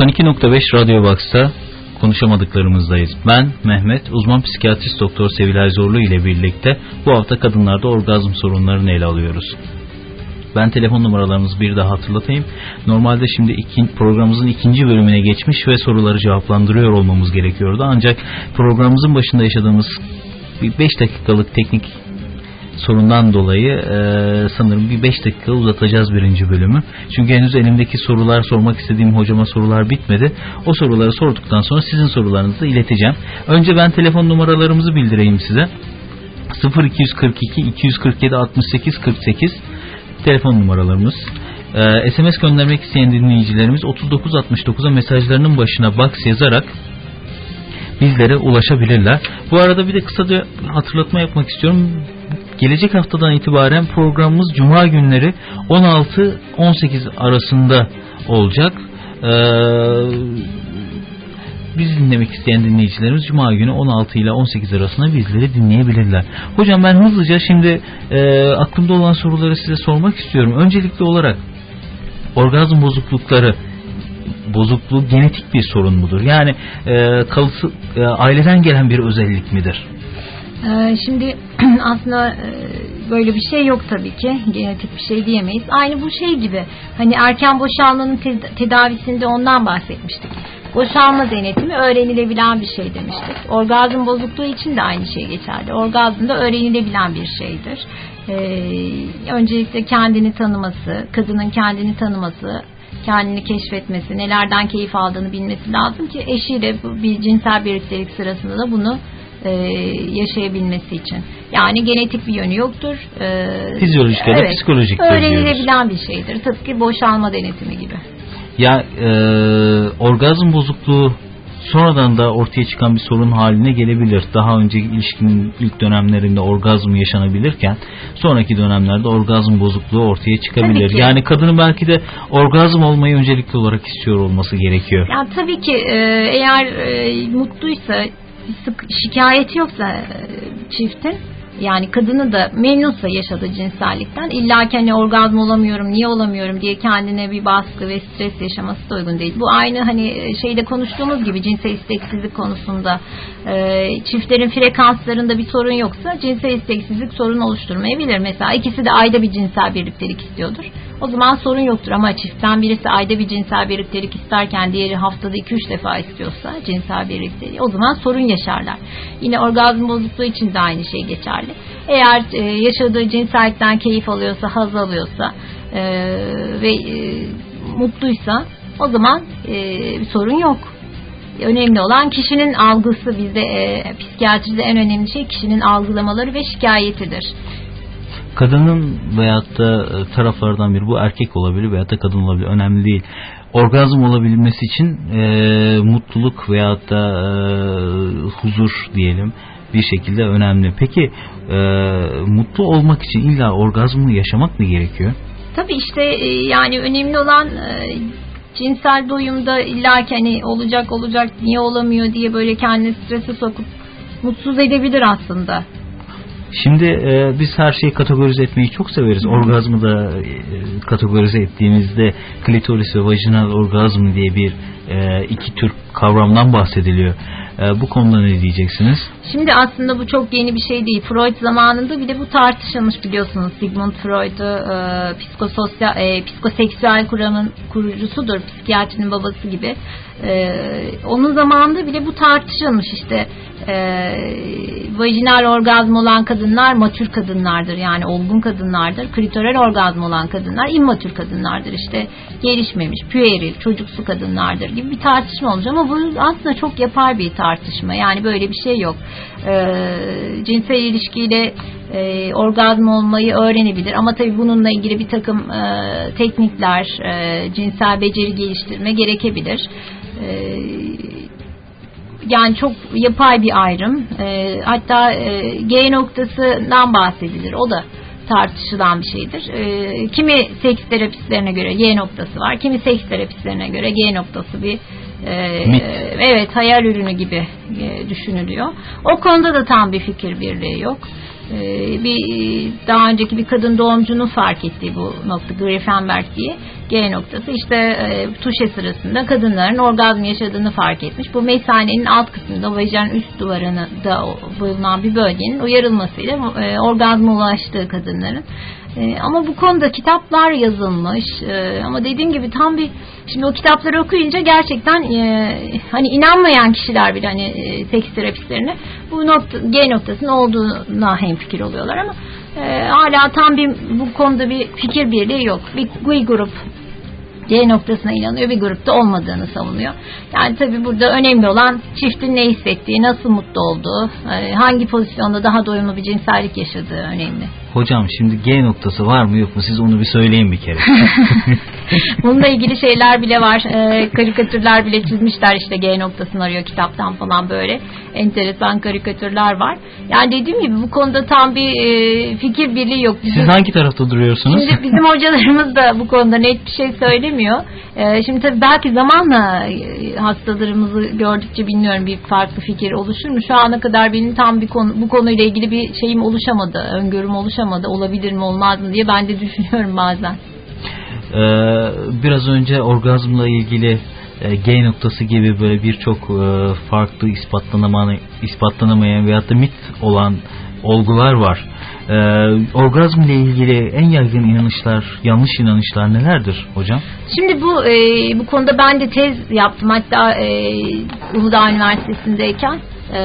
92.5 Radyo Box'ta konuşamadıklarımızdayız. Ben Mehmet, uzman psikiyatrist doktor Sevilay Zorlu ile birlikte bu hafta kadınlarda orgazm sorunlarını ele alıyoruz. Ben telefon numaralarımızı bir daha hatırlatayım. Normalde şimdi programımızın ikinci bölümüne geçmiş ve soruları cevaplandırıyor olmamız gerekiyordu. Ancak programımızın başında yaşadığımız bir 5 dakikalık teknik sorundan dolayı e, sanırım bir 5 dakika uzatacağız birinci bölümü. Çünkü henüz elimdeki sorular sormak istediğim hocama sorular bitmedi. O soruları sorduktan sonra sizin sorularınızı ileteceğim. Önce ben telefon numaralarımızı bildireyim size. 0242 247 68 48 telefon numaralarımız. Ee, SMS göndermek isteyen dinleyicilerimiz 3969'a mesajlarının başına box yazarak bizlere ulaşabilirler. Bu arada bir de kısaca hatırlatma yapmak istiyorum. Gelecek haftadan itibaren programımız Cuma günleri 16-18 arasında olacak. Ee, biz dinlemek isteyen dinleyicilerimiz Cuma günü 16 ile 18 arasında bizleri dinleyebilirler. Hocam ben hızlıca şimdi e, aklımda olan soruları size sormak istiyorum. Öncelikli olarak orgazm bozuklukları bozukluğu genetik bir sorun mudur? Yani e, kalısı, e, aileden gelen bir özellik midir? Ee, şimdi aslında e, böyle bir şey yok tabii ki. Genetik bir şey diyemeyiz. Aynı bu şey gibi. Hani erken boşalmanın tedavisinde ondan bahsetmiştik. Boşalma denetimi öğrenilebilen bir şey demiştik. Orgazm bozukluğu için de aynı şey geçerli. Orgazm da öğrenilebilen bir şeydir. Ee, öncelikle kendini tanıması, kadının kendini tanıması, kendini keşfetmesi, nelerden keyif aldığını bilmesi lazım ki eşiyle bir cinsel birliktelik sırasında da bunu e, yaşayabilmesi için. Yani genetik bir yönü yoktur. E, Fizyolojik ya da psikolojik Öğrenilebilen bir şeydir. Tıpkı boşalma denetimi gibi. Ya e, orgazm bozukluğu sonradan da ortaya çıkan bir sorun haline gelebilir. Daha önce ilişkinin ilk dönemlerinde orgazm yaşanabilirken sonraki dönemlerde orgazm bozukluğu ortaya çıkabilir. Yani kadının belki de orgazm olmayı öncelikli olarak istiyor olması gerekiyor. Ya tabii ki e, eğer e, mutluysa sık şikayeti yoksa e, çiftin yani kadını da memnunsa yaşadığı cinsellikten illa ki hani orgazm olamıyorum niye olamıyorum diye kendine bir baskı ve stres yaşaması da uygun değil. Bu aynı hani e, şeyde konuştuğumuz gibi cinsel isteksizlik konusunda e, çiftlerin frekanslarında bir sorun yoksa cinsel isteksizlik sorun oluşturmayabilir. Mesela ikisi de ayda bir cinsel birliktelik istiyordur. O zaman sorun yoktur ama çiftten birisi ayda bir cinsel birliktelik isterken diğeri haftada 2-3 defa istiyorsa cinsel birlikteliği o zaman sorun yaşarlar. Yine orgazm bozukluğu için de aynı şey geçerli. Eğer e, yaşadığı cinsellikten keyif alıyorsa, haz alıyorsa e, ve e, mutluysa o zaman e, sorun yok. Önemli olan kişinin algısı bizde e, psikiyatride en önemli şey kişinin algılamaları ve şikayetidir kadının veyahut da e, taraflardan biri bu erkek olabilir veyahut da kadın olabilir önemli değil. Orgazm olabilmesi için e, mutluluk veyahut da e, huzur diyelim bir şekilde önemli. Peki e, mutlu olmak için illa orgazmı yaşamak mı gerekiyor? Tabii işte e, yani önemli olan e, cinsel doyumda illa ki hani olacak olacak niye olamıyor diye böyle kendini strese sokup mutsuz edebilir aslında. Şimdi e, biz her şeyi kategorize etmeyi çok severiz. Orgazmı da e, kategorize ettiğimizde klitoris ve vajinal orgazm diye bir e, iki tür kavramdan bahsediliyor. E, bu konuda ne diyeceksiniz? Şimdi aslında bu çok yeni bir şey değil. Freud zamanında bile bu tartışılmış biliyorsunuz. Sigmund Freud'u e, psikososyal, e, psikoseksüel kuramın kurucusudur. Psikiyatrinin babası gibi. E, onun zamanında bile bu tartışılmış işte e, vajinal orgazm olan kadınlar matür kadınlardır yani olgun kadınlardır. Klitoral orgazm olan kadınlar immatür kadınlardır işte gelişmemiş, pueril, çocuksu kadınlardır gibi bir tartışma olmuş ama bu aslında çok yapar bir tartışma yani böyle bir şey yok. E, cinsel ilişkiyle e, orgazm olmayı öğrenebilir ama tabi bununla ilgili bir takım e, teknikler, e, cinsel beceri geliştirme gerekebilir. E, yani çok yapay bir ayrım. E, hatta e, G noktasından bahsedilir. O da tartışılan bir şeydir. E, kimi seks terapistlerine göre Y noktası var. Kimi seks terapistlerine göre G noktası bir e, evet hayal ürünü gibi e, düşünülüyor. O konuda da tam bir fikir birliği yok. E, bir daha önceki bir kadın doğumcunun fark ettiği bu nokta Grifenberg diye G noktası işte e, tuşe sırasında kadınların orgazm yaşadığını fark etmiş. Bu mesanenin alt kısmında vajinal üst duvarına da bulunan bir bölgenin uyarılmasıyla e, orgazma ulaştığı kadınların. E, ama bu konuda kitaplar yazılmış. E, ama dediğim gibi tam bir şimdi o kitapları okuyunca gerçekten e, hani inanmayan kişiler bile hani e, seks terapistlerine bu nokta, G noktasının olduğuna hemfikir oluyorlar ama e, hala tam bir bu konuda bir fikir birliği yok. Bir, bir grup C noktasına inanıyor bir grupta olmadığını savunuyor. Yani tabii burada önemli olan çiftin ne hissettiği, nasıl mutlu olduğu, e, hangi pozisyonda daha doyumlu bir cinsellik yaşadığı önemli. Hocam şimdi G noktası var mı yok mu siz onu bir söyleyin bir kere. Bununla ilgili şeyler bile var. E, karikatürler bile çizmişler işte G noktasını arıyor kitaptan falan böyle. Enteresan karikatürler var. Yani dediğim gibi bu konuda tam bir e, fikir birliği yok. Siz hangi tarafta duruyorsunuz? Şimdi bizim hocalarımız da bu konuda net bir şey söylemiyor. E, şimdi tabii belki zamanla e, hastalarımızı gördükçe bilmiyorum bir farklı fikir oluşur mu? Şu ana kadar benim tam bir konu bu konuyla ilgili bir şeyim oluşamadı. Öngörüm oluşamadı. Olabilir mi olmaz mı diye ben de düşünüyorum bazen. Ee, biraz önce orgazmla ilgili e, G noktası gibi böyle birçok e, farklı ispatlanamayan, ispatlanamayan veyahut da mit olan olgular var. Ee, orgazm ile ilgili en yaygın inanışlar, yanlış inanışlar nelerdir hocam? Şimdi bu e, bu konuda ben de tez yaptım. Hatta e, Uludağ Üniversitesi'ndeyken e,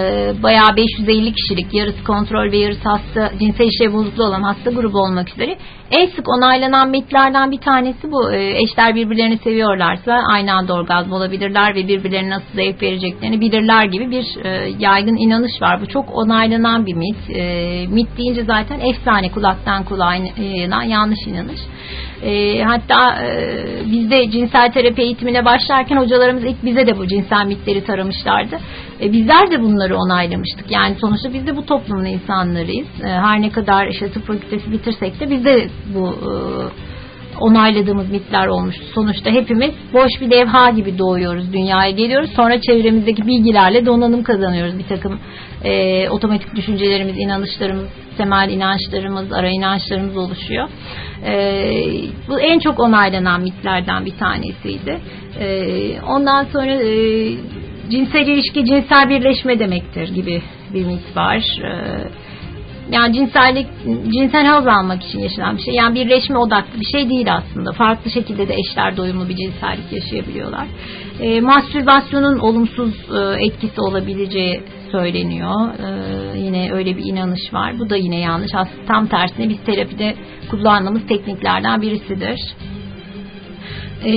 bayağı 550 kişilik yarısı kontrol ve yarısı hasta cinsel işlev bozukluğu olan hasta grubu olmak üzere en sık onaylanan mitlerden bir tanesi bu e, eşler birbirlerini seviyorlarsa aynı anda orgazm olabilirler ve birbirlerine nasıl zevk vereceklerini bilirler gibi bir e, yaygın inanış var. Bu çok onaylanan bir mit. E, mit deyince zaten efsane kulaktan kulağa yayılan yanlış inanış. E, hatta e, bizde cinsel terapi eğitimine başlarken hocalarımız ilk bize de bu cinsel mitleri taramışlardı. E, bizler de bunları onaylamıştık. Yani sonuçta biz de bu toplumun insanlarıyız. E, her ne kadar işte tıp fakültesi bitirsek de biz de bu e, onayladığımız mitler olmuştu. Sonuçta hepimiz boş bir levha gibi doğuyoruz, dünyaya geliyoruz. Sonra çevremizdeki bilgilerle donanım kazanıyoruz. Bir takım e, otomatik düşüncelerimiz, inanışlarımız, temel inançlarımız, ara inançlarımız oluşuyor. E, bu en çok onaylanan mitlerden bir tanesiydi. E, ondan sonra e, cinsel ilişki cinsel birleşme demektir gibi bir mit var. E, yani cinsellik, cinsel haz almak için yaşanan bir şey. Yani birleşme odaklı bir şey değil aslında. Farklı şekilde de eşler doyumlu bir cinsellik yaşayabiliyorlar. E, mastürbasyonun olumsuz e, etkisi olabileceği söyleniyor. E, yine öyle bir inanış var. Bu da yine yanlış. Aslında tam tersine biz terapide kullandığımız tekniklerden birisidir. Ee,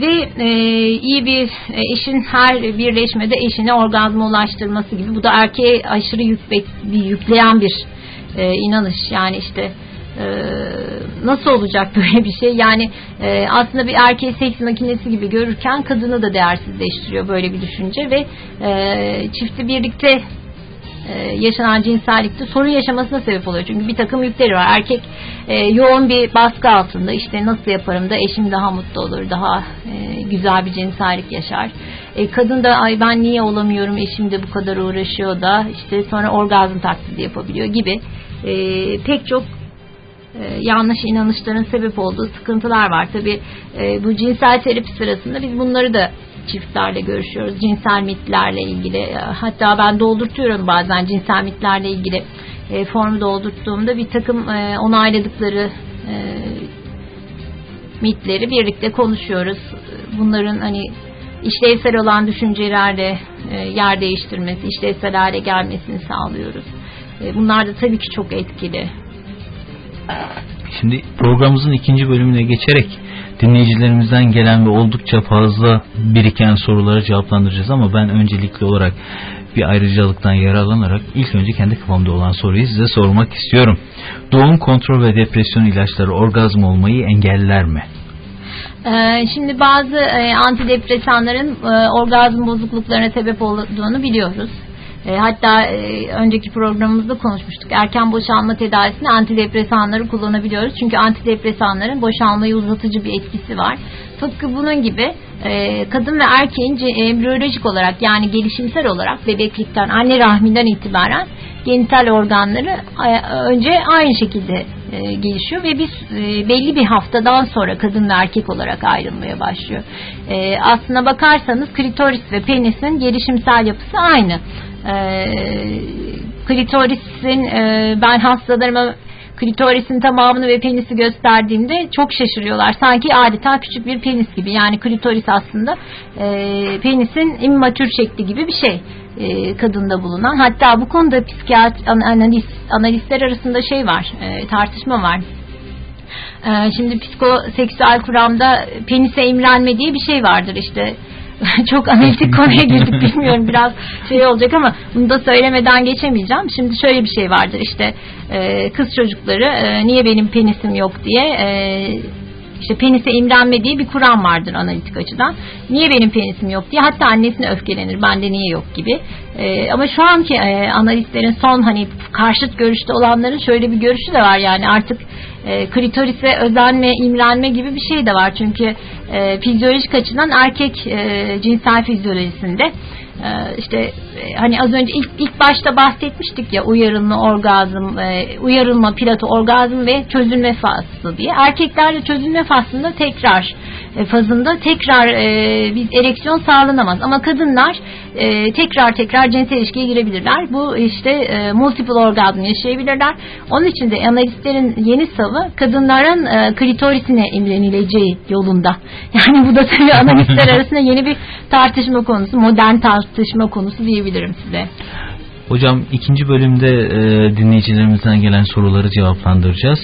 ve e, iyi bir e, eşin her birleşmede eşine orgazma ulaştırması gibi bu da erkeğe aşırı yük, bir yükleyen bir e, inanış. Yani işte e, nasıl olacak böyle bir şey? Yani e, aslında bir erkeği seks makinesi gibi görürken kadını da değersizleştiriyor böyle bir düşünce ve e, çifti birlikte e, yaşanan cinsellikte sorun yaşamasına sebep oluyor. Çünkü bir takım yükleri var. Erkek e, yoğun bir baskı altında işte nasıl yaparım da eşim daha mutlu olur, daha e, güzel bir cinsellik yaşar. E, kadın da ay ben niye olamıyorum eşim de bu kadar uğraşıyor da işte sonra orgazm taklidi yapabiliyor gibi e, pek çok e, yanlış inanışların sebep olduğu sıkıntılar var. Tabi e, bu cinsel terapi sırasında biz bunları da çiftlerle görüşüyoruz. Cinsel mitlerle ilgili. E, hatta ben doldurtuyorum bazen cinsel mitlerle ilgili e, formu doldurttuğumda bir takım e, onayladıkları e, mitleri birlikte konuşuyoruz. Bunların hani işlevsel olan düşüncelerle e, yer değiştirmesi, işlevsel hale gelmesini sağlıyoruz. E, bunlar da tabii ki çok etkili. Şimdi programımızın ikinci bölümüne geçerek dinleyicilerimizden gelen ve oldukça fazla biriken soruları cevaplandıracağız ama ben öncelikli olarak bir ayrıcalıktan yararlanarak ilk önce kendi kafamda olan soruyu size sormak istiyorum. Doğum kontrol ve depresyon ilaçları orgazm olmayı engeller mi? Ee, şimdi bazı e, antidepresanların e, orgazm bozukluklarına sebep olduğunu biliyoruz. E, hatta e, önceki programımızda konuşmuştuk. Erken boşalma tedavisinde antidepresanları kullanabiliyoruz. Çünkü antidepresanların boşalmayı uzatıcı bir etkisi var. Tıpkı bunun gibi e, kadın ve erkeğin embriyolojik olarak yani gelişimsel olarak bebeklikten, anne rahminden itibaren genital organları önce aynı şekilde e, gelişiyor ve biz e, belli bir haftadan sonra kadın ve erkek olarak ayrılmaya başlıyor. E, aslına bakarsanız klitoris ve penisin gelişimsel yapısı aynı. E, klitorisin e, ben hastalarıma klitorisin tamamını ve penisi gösterdiğimde çok şaşırıyorlar. Sanki adeta küçük bir penis gibi. Yani klitoris aslında e, penisin immatür şekli gibi bir şey e, kadında bulunan. Hatta bu konuda psikiyatri analiz, analistler arasında şey var, e, tartışma var. E, şimdi psikoseksüel kuramda penise imrenme diye bir şey vardır işte çok analitik konuya girdik bilmiyorum biraz şey olacak ama bunu da söylemeden geçemeyeceğim. Şimdi şöyle bir şey vardır işte e, kız çocukları e, niye benim penisim yok diye e, işte penise imrenme diye bir kuram vardır analitik açıdan. Niye benim penisim yok diye hatta annesine öfkelenir bende niye yok gibi. E, ama şu anki e, analistlerin son hani karşıt görüşte olanların şöyle bir görüşü de var yani artık e, klitorise özenme, imrenme gibi bir şey de var. Çünkü e, fizyolojik açıdan erkek e, cinsel fizyolojisinde işte e, hani az önce ilk, ilk başta bahsetmiştik ya uyarılma orgazm, e, uyarılma plato orgazm ve çözülme faslı diye. Erkeklerde çözülme faslında tekrar e, fazında tekrar e, bir ereksiyon sağlanamaz. Ama kadınlar e, tekrar tekrar cinsel ilişkiye girebilirler. Bu işte e, multiple orgazm yaşayabilirler. Onun için de analistlerin yeni savı kadınların e, klitorisine imrenileceği yolunda. Yani bu da tabii analistler arasında yeni bir tartışma konusu, modern tartışma konusu diyebilirim size. Hocam ikinci bölümde e, dinleyicilerimizden gelen soruları cevaplandıracağız.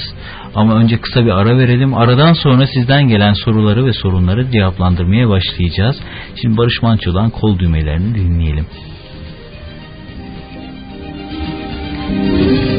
Ama önce kısa bir ara verelim. Aradan sonra sizden gelen soruları ve sorunları cevaplandırmaya başlayacağız. Şimdi Barış Manço'dan kol düğmelerini dinleyelim. sabah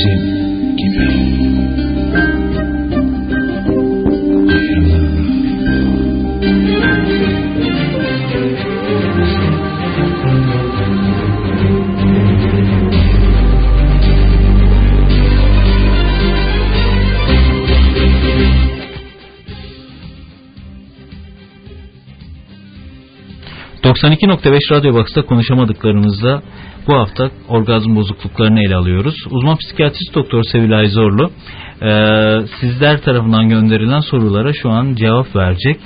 bizim gibi. ...92.5 Radyo Box'ta konuşamadıklarınızda bu hafta orgazm bozukluklarını ele alıyoruz. Uzman psikiyatrist doktor Sevilay Zorlu e, sizler tarafından gönderilen sorulara şu an cevap verecek.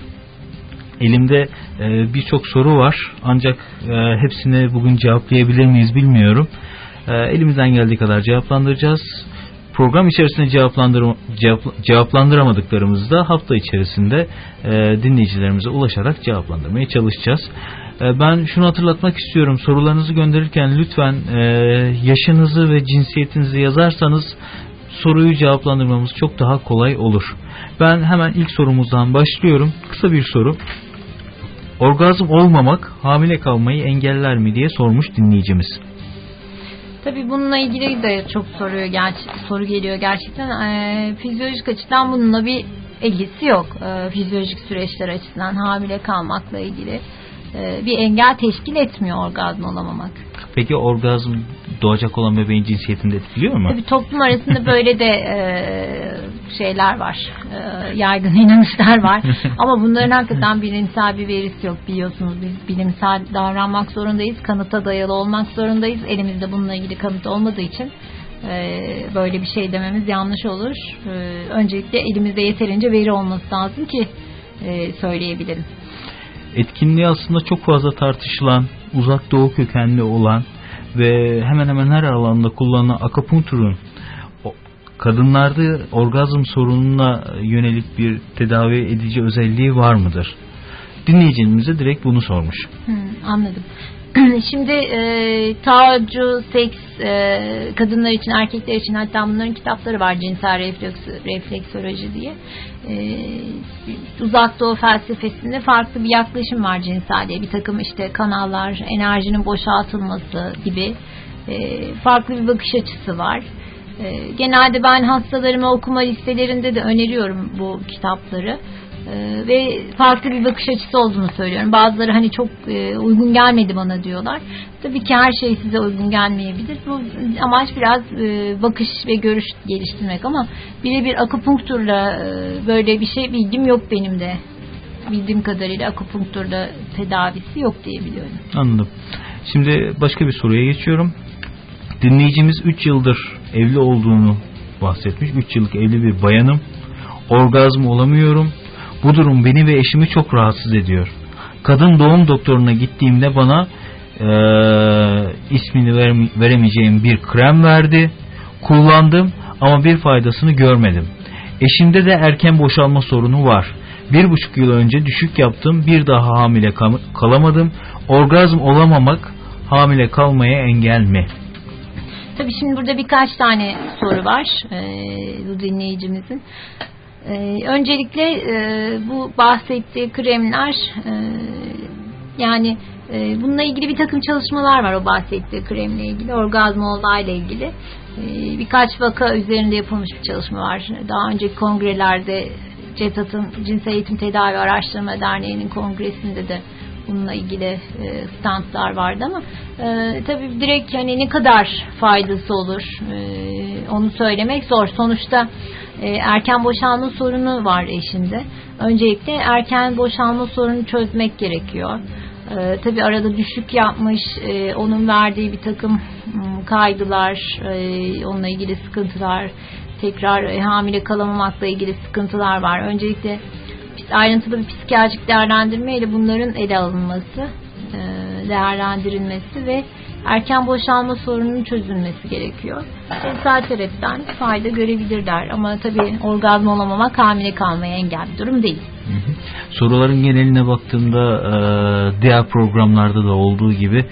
Elimde e, birçok soru var ancak e, hepsini bugün cevaplayabilir miyiz bilmiyorum. E, elimizden geldiği kadar cevaplandıracağız. Program içerisinde cevaplandır, cevap, cevaplandıramadıklarımızı da hafta içerisinde e, dinleyicilerimize ulaşarak cevaplandırmaya çalışacağız. E, ben şunu hatırlatmak istiyorum. Sorularınızı gönderirken lütfen e, yaşınızı ve cinsiyetinizi yazarsanız soruyu cevaplandırmamız çok daha kolay olur. Ben hemen ilk sorumuzdan başlıyorum. Kısa bir soru. Orgazm olmamak hamile kalmayı engeller mi diye sormuş dinleyicimiz. Tabii bununla ilgili de çok soruyor soru geliyor gerçekten. E, fizyolojik açıdan bununla bir ilgisi yok. E, fizyolojik süreçler açısından hamile kalmakla ilgili e, bir engel teşkil etmiyor orgazm olamamak. Peki orgazm doğacak olan bebeğin cinsiyetini etkiliyor mu? Tabii toplum arasında böyle de e, şeyler var. E, yaygın inanışlar var. Ama bunların hakikaten bilimsel bir verisi yok biliyorsunuz. Biz bilimsel davranmak zorundayız. Kanıta dayalı olmak zorundayız. Elimizde bununla ilgili kanıt olmadığı için e, böyle bir şey dememiz yanlış olur. E, öncelikle elimizde yeterince veri olması lazım ki e, söyleyebilirim. Etkinliği aslında çok fazla tartışılan, uzak doğu kökenli olan ve hemen hemen her alanda kullanılan akupunkturun kadınlarda orgazm sorununa yönelik bir tedavi edici özelliği var mıdır? Dinleyicimize direkt bunu sormuş. Hmm, anladım. Şimdi e, tacu, seks e, kadınlar için, erkekler için hatta bunların kitapları var cinsel refleks, refleksoloji diye. E, uzak doğu felsefesinde farklı bir yaklaşım var cinselliğe. Bir takım işte kanallar, enerjinin boşaltılması gibi e, farklı bir bakış açısı var. E, genelde ben hastalarıma okuma listelerinde de öneriyorum bu kitapları. Ee, ve farklı bir bakış açısı olduğunu söylüyorum. Bazıları hani çok e, uygun gelmedi bana diyorlar. Tabii ki her şey size uygun gelmeyebilir. Bu amaç biraz e, bakış ve görüş geliştirmek ama birebir akupunkturla e, böyle bir şey bilgim yok benim de. Bildiğim kadarıyla akupunkturda tedavisi yok diye biliyorum. Anladım. Şimdi başka bir soruya geçiyorum. Dinleyicimiz 3 yıldır evli olduğunu bahsetmiş. 3 yıllık evli bir bayanım. Orgazm olamıyorum bu durum beni ve eşimi çok rahatsız ediyor. Kadın doğum doktoruna gittiğimde bana e, ismini veremeyeceğim bir krem verdi. Kullandım ama bir faydasını görmedim. Eşimde de erken boşalma sorunu var. Bir buçuk yıl önce düşük yaptım. Bir daha hamile kalamadım. Orgazm olamamak hamile kalmaya engel mi? Tabii şimdi burada birkaç tane soru var e, bu dinleyicimizin. Ee, öncelikle e, bu bahsettiği kremler e, yani e, bununla ilgili bir takım çalışmalar var o bahsettiği kremle ilgili orgazm olayla ilgili. E, birkaç vaka üzerinde yapılmış bir çalışma var. Daha önceki kongrelerde CETAT'ın Cinsel Eğitim Tedavi Araştırma Derneği'nin kongresinde de bununla ilgili e, standlar vardı ama e, tabii direkt hani ne kadar faydası olur e, onu söylemek zor. Sonuçta e, erken boşalma sorunu var eşinde. Öncelikle erken boşalma sorunu çözmek gerekiyor. E, tabii arada düşük yapmış, e, onun verdiği bir takım kaygılar, e, onunla ilgili sıkıntılar, tekrar e, hamile kalamamakla ilgili sıkıntılar var. Öncelikle ayrıntılı bir psikiyatrik değerlendirme ile bunların ele alınması, e, değerlendirilmesi ve erken boşalma sorununun çözülmesi gerekiyor. Cinsel terapiden fayda görebilirler ama tabii orgazm olamamak hamile kalmaya engel bir durum değil. Soruların geneline baktığımda diğer programlarda da olduğu gibi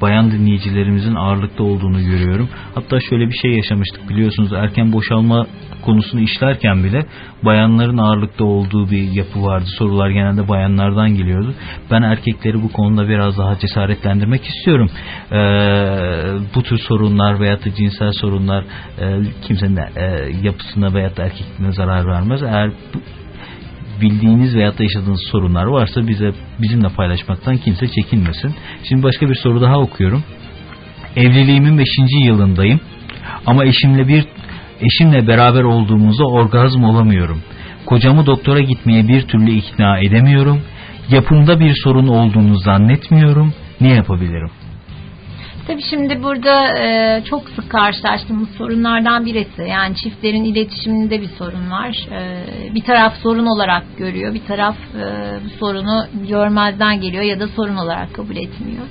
bayan dinleyicilerimizin ağırlıkta olduğunu görüyorum. Hatta şöyle bir şey yaşamıştık biliyorsunuz erken boşalma konusunu işlerken bile bayanların ağırlıkta olduğu bir yapı vardı. Sorular genelde bayanlardan geliyordu. Ben erkekleri bu konuda biraz daha cesaretlendirmek istiyorum. Ee, bu tür sorunlar veya da cinsel sorunlar e, kimsenin e, yapısına veya da erkekliğine zarar vermez. Eğer bildiğiniz veya da yaşadığınız sorunlar varsa bize bizimle paylaşmaktan kimse çekinmesin. Şimdi başka bir soru daha okuyorum. Evliliğimin 5. yılındayım. Ama eşimle bir eşimle beraber olduğumuzda orgazm olamıyorum. Kocamı doktora gitmeye bir türlü ikna edemiyorum. Yapımda bir sorun olduğunu zannetmiyorum. Ne yapabilirim? Tabii şimdi burada e, çok sık karşılaştığımız sorunlardan birisi. Yani çiftlerin iletişiminde bir sorun var. E, bir taraf sorun olarak görüyor, bir taraf e, bu sorunu görmezden geliyor ya da sorun olarak kabul etmiyor.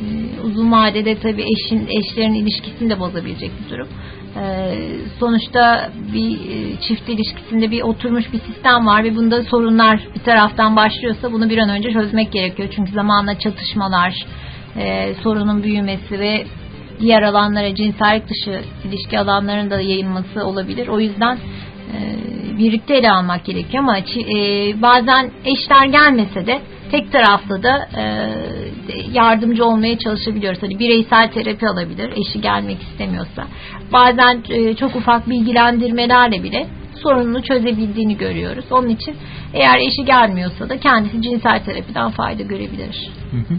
E, uzun vadede tabii eşin eşlerin ilişkisini de bozabilecek bir durum. E, sonuçta bir e, çift ilişkisinde bir oturmuş bir sistem var ve bunda sorunlar bir taraftan başlıyorsa bunu bir an önce çözmek gerekiyor. Çünkü zamanla çatışmalar, e, sorunun büyümesi ve diğer alanlara cinsellik dışı ilişki alanlarının da yayılması olabilir. O yüzden e, birlikte ele almak gerekiyor ama e, bazen eşler gelmese de tek taraflı da e, yardımcı olmaya çalışabiliyoruz. Hani bireysel terapi alabilir eşi gelmek istemiyorsa. Bazen e, çok ufak bilgilendirmelerle bile sorununu çözebildiğini görüyoruz. Onun için eğer eşi gelmiyorsa da kendisi cinsel terapiden fayda görebilir. Hı hı.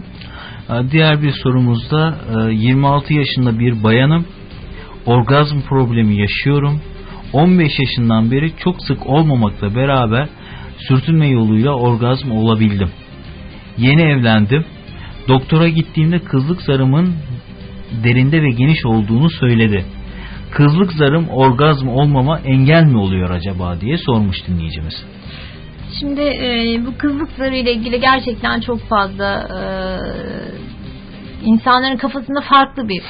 Diğer bir sorumuzda 26 yaşında bir bayanım. Orgazm problemi yaşıyorum. 15 yaşından beri çok sık olmamakla beraber sürtünme yoluyla orgazm olabildim. Yeni evlendim. Doktora gittiğimde kızlık zarımın derinde ve geniş olduğunu söyledi. Kızlık zarım orgazm olmama engel mi oluyor acaba diye sormuş dinleyicimiz. Şimdi e, bu kızlık zarı ile ilgili gerçekten çok fazla e, insanların kafasında farklı bir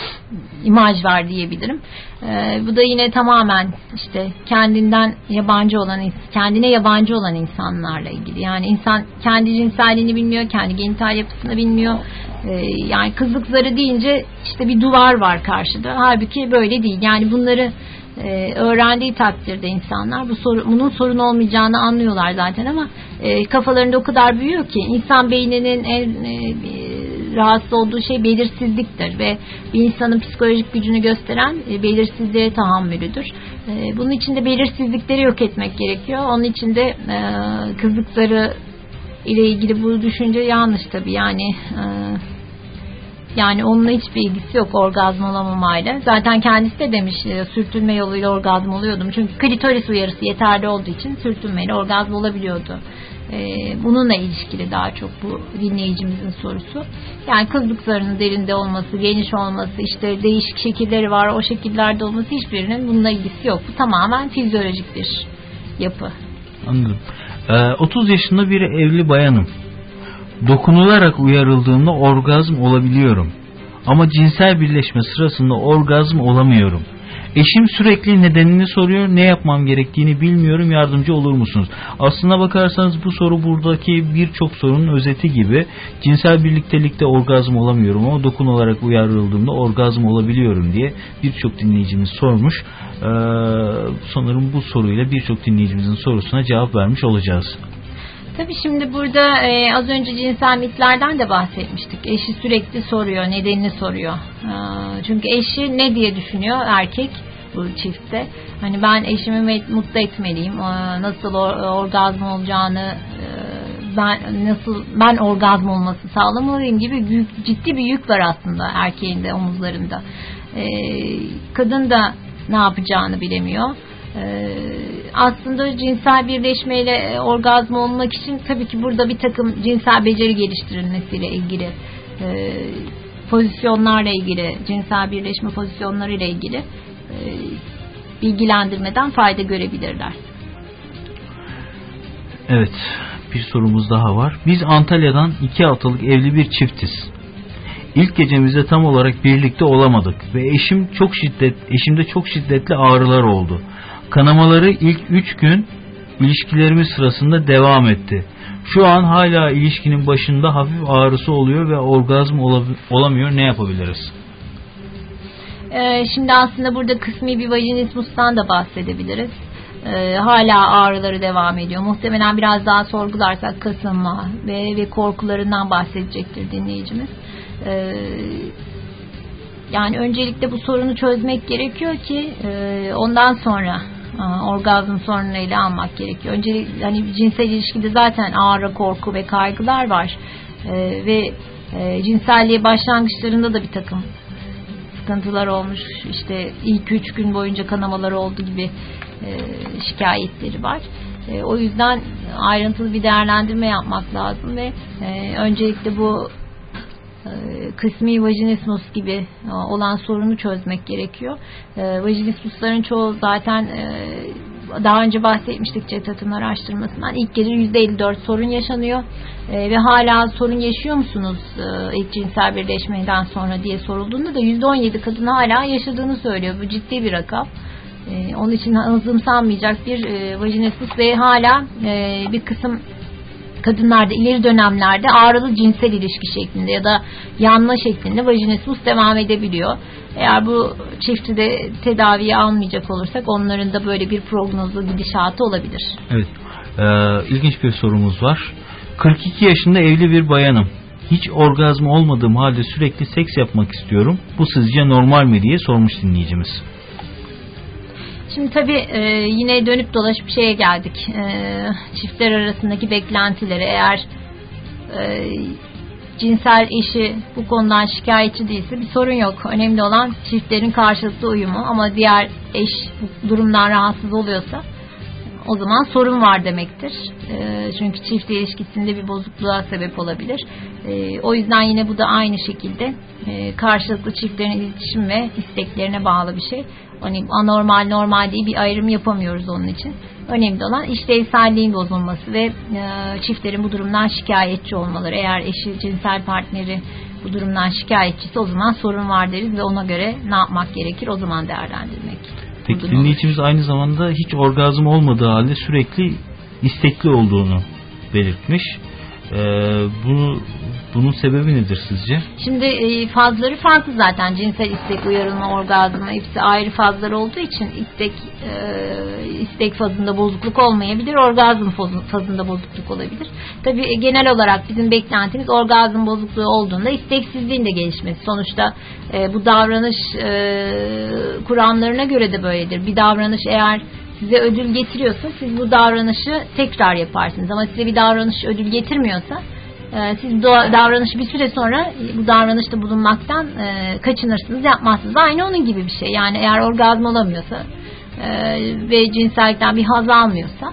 imaj var diyebilirim. E, bu da yine tamamen işte kendinden yabancı olan, kendine yabancı olan insanlarla ilgili. Yani insan kendi cinselliğini bilmiyor, kendi genital yapısını bilmiyor. E, yani kızlık zarı deyince işte bir duvar var karşıda. Halbuki böyle değil. Yani bunları e, öğrendiği takdirde insanlar bu soru, bunun sorun olmayacağını anlıyorlar zaten ama e, kafalarında o kadar büyüyor ki insan beyninin en e, rahatsız olduğu şey belirsizliktir ve bir insanın psikolojik gücünü gösteren e, belirsizliğe tahammülüdür. E, bunun için de belirsizlikleri yok etmek gerekiyor. Onun için de e, kızlıkları ile ilgili bu düşünce yanlış tabii yani e, yani onunla hiçbir ilgisi yok orgazm olamamayla. Zaten kendisi de demiş e, sürtünme yoluyla orgazm oluyordum. Çünkü klitoris uyarısı yeterli olduğu için sürtünmeyle orgazm olabiliyordu. Ee, bununla ilişkili daha çok bu dinleyicimizin sorusu. Yani kızlık derinde olması, geniş olması, işte değişik şekilleri var, o şekillerde olması hiçbirinin bununla ilgisi yok. Bu tamamen fizyolojik bir yapı. Anladım. Ee, 30 yaşında bir evli bayanım Dokunularak uyarıldığımda orgazm olabiliyorum. Ama cinsel birleşme sırasında orgazm olamıyorum. Eşim sürekli nedenini soruyor. Ne yapmam gerektiğini bilmiyorum. Yardımcı olur musunuz? Aslına bakarsanız bu soru buradaki birçok sorunun özeti gibi. Cinsel birliktelikte orgazm olamıyorum ama dokun olarak uyarıldığımda orgazm olabiliyorum diye birçok dinleyicimiz sormuş. Ee, sanırım bu soruyla birçok dinleyicimizin sorusuna cevap vermiş olacağız. Tabii şimdi burada e, az önce cinsel mitlerden de bahsetmiştik. Eşi sürekli soruyor, nedenini soruyor. E, çünkü eşi ne diye düşünüyor erkek bu çiftte. Hani ben eşimi mutlu etmeliyim. E, nasıl or, orgazm olacağını e, ben nasıl ben orgazm olması sağlamalıyım gibi büyük, ciddi bir yük var aslında erkeğin de omuzlarında. E, kadın da ne yapacağını bilemiyor aslında cinsel birleşmeyle e, orgazm olmak için tabii ki burada bir takım cinsel beceri geliştirilmesiyle ilgili e, pozisyonlarla ilgili cinsel birleşme pozisyonlarıyla ilgili e, bilgilendirmeden fayda görebilirler. Evet bir sorumuz daha var. Biz Antalya'dan iki haftalık evli bir çiftiz. İlk gecemizde tam olarak birlikte olamadık ve eşim çok şiddet eşimde çok şiddetli ağrılar oldu. Kanamaları ilk üç gün ilişkilerimiz sırasında devam etti. Şu an hala ilişkinin başında hafif ağrısı oluyor ve orgazm olamıyor. Ne yapabiliriz? Ee, şimdi aslında burada kısmi bir vajinismustan da bahsedebiliriz. Ee, hala ağrıları devam ediyor. Muhtemelen biraz daha sorgularsak kasılma ve, ve korkularından bahsedecektir dinleyicimiz. Ee, yani öncelikle bu sorunu çözmek gerekiyor ki e, ondan sonra orgazm sorunuyla almak gerekiyor. Önce hani cinsel ilişkide zaten ağrı, korku ve kaygılar var. E, ve e, cinselliğe başlangıçlarında da bir takım sıkıntılar olmuş. İşte ilk üç gün boyunca kanamalar oldu gibi e, şikayetleri var. E, o yüzden ayrıntılı bir değerlendirme yapmak lazım ve e, öncelikle bu kısmi vajinismus gibi e, olan sorunu çözmek gerekiyor. E, vajinismusların çoğu zaten e, daha önce bahsetmiştik CETAT'ın araştırmasından ilk gece %54 sorun yaşanıyor e, ve hala sorun yaşıyor musunuz e, ilk cinsel birleşmeden sonra diye sorulduğunda da %17 kadın hala yaşadığını söylüyor. Bu ciddi bir rakam. Onun için azımsanmayacak bir vajinismus ve hala bir kısım kadınlarda ileri dönemlerde ağrılı cinsel ilişki şeklinde ya da yanma şeklinde vajinismus devam edebiliyor. Eğer bu çifti de tedaviye almayacak olursak onların da böyle bir prognozlu gidişatı olabilir. Evet. Ee, ilginç bir sorumuz var. 42 yaşında evli bir bayanım. Hiç orgazm olmadığım halde sürekli seks yapmak istiyorum. Bu sizce normal mi diye sormuş dinleyicimiz. Şimdi tabii e, yine dönüp dolaşıp bir şeye geldik. E, çiftler arasındaki beklentileri eğer e, cinsel eşi bu konudan şikayetçi değilse bir sorun yok. Önemli olan çiftlerin karşılıklı uyumu ama diğer eş bu durumdan rahatsız oluyorsa o zaman sorun var demektir. E, çünkü çift ilişkisinde bir bozukluğa sebep olabilir. E, o yüzden yine bu da aynı şekilde e, karşılıklı çiftlerin iletişim ve isteklerine bağlı bir şey. Hani anormal normal diye bir ayrım yapamıyoruz onun için. Önemli olan işlevselliğin bozulması ve e, çiftlerin bu durumdan şikayetçi olmaları. Eğer eşi cinsel partneri bu durumdan şikayetçisi o zaman sorun var deriz ve ona göre ne yapmak gerekir o zaman değerlendirmek. Peki dinleyicimiz aynı zamanda hiç orgazm olmadığı halde sürekli istekli olduğunu belirtmiş. Ee, bunu bunun sebebi nedir sizce? Şimdi e, fazları farklı zaten cinsel istek, uyarılma, orgazmı hepsi ayrı fazlar olduğu için istek e, istek fazında bozukluk olmayabilir, orgazm fazı- fazında bozukluk olabilir. Tabii genel olarak bizim beklentimiz orgazm bozukluğu olduğunda isteksizliğin de gelişmesi. Sonuçta e, bu davranış e, kuramlarına göre de böyledir. Bir davranış eğer size ödül getiriyorsa siz bu davranışı tekrar yaparsınız. Ama size bir davranış ödül getirmiyorsa e, siz davranışı bir süre sonra e, bu davranışta bulunmaktan e, kaçınırsınız, yapmazsınız. Aynı onun gibi bir şey. Yani eğer orgazm olamıyorsa ve cinsellikten bir haz almıyorsa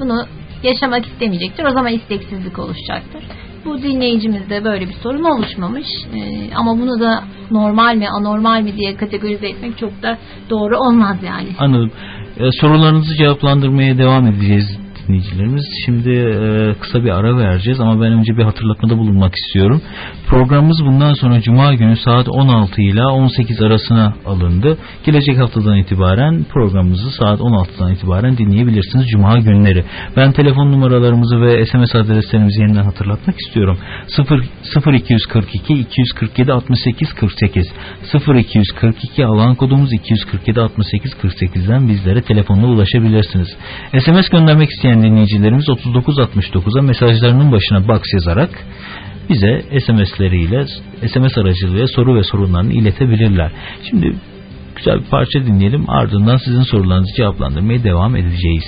bunu yaşamak istemeyecektir. O zaman isteksizlik oluşacaktır. Bu dinleyicimizde böyle bir sorun oluşmamış. E, ama bunu da normal mi, anormal mi diye kategorize etmek çok da doğru olmaz yani. Anladım. Ee, sorularınızı cevaplandırmaya devam edeceğiz dinleyicilerimiz. Şimdi e, kısa bir ara vereceğiz ama ben önce bir hatırlatmada bulunmak istiyorum. Programımız bundan sonra Cuma günü saat 16 ile 18 arasına alındı. Gelecek haftadan itibaren programımızı saat 16'dan itibaren dinleyebilirsiniz Cuma günleri. Ben telefon numaralarımızı ve SMS adreslerimizi yeniden hatırlatmak istiyorum. 0, 0242 247 68 48 0242 alan kodumuz 247 68 48'den bizlere telefonla ulaşabilirsiniz. SMS göndermek isteyen dinleyicilerimiz 3969'a mesajlarının başına box yazarak bize SMS'leriyle SMS aracılığıyla soru ve sorunlarını iletebilirler. Şimdi güzel bir parça dinleyelim ardından sizin sorularınızı cevaplandırmaya devam edeceğiz.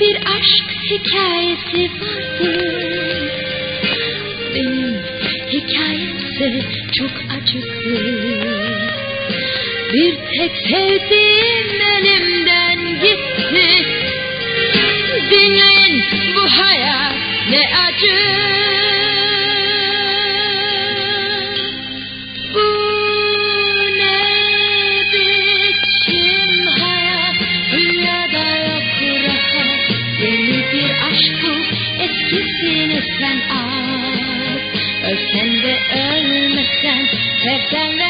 Bir aşk hikayesi vardır. Benim hikayemse çok acıklı. Bir tek sevdiğim elimden gitti. Dinleyin bu hayat ne acı. Sevsen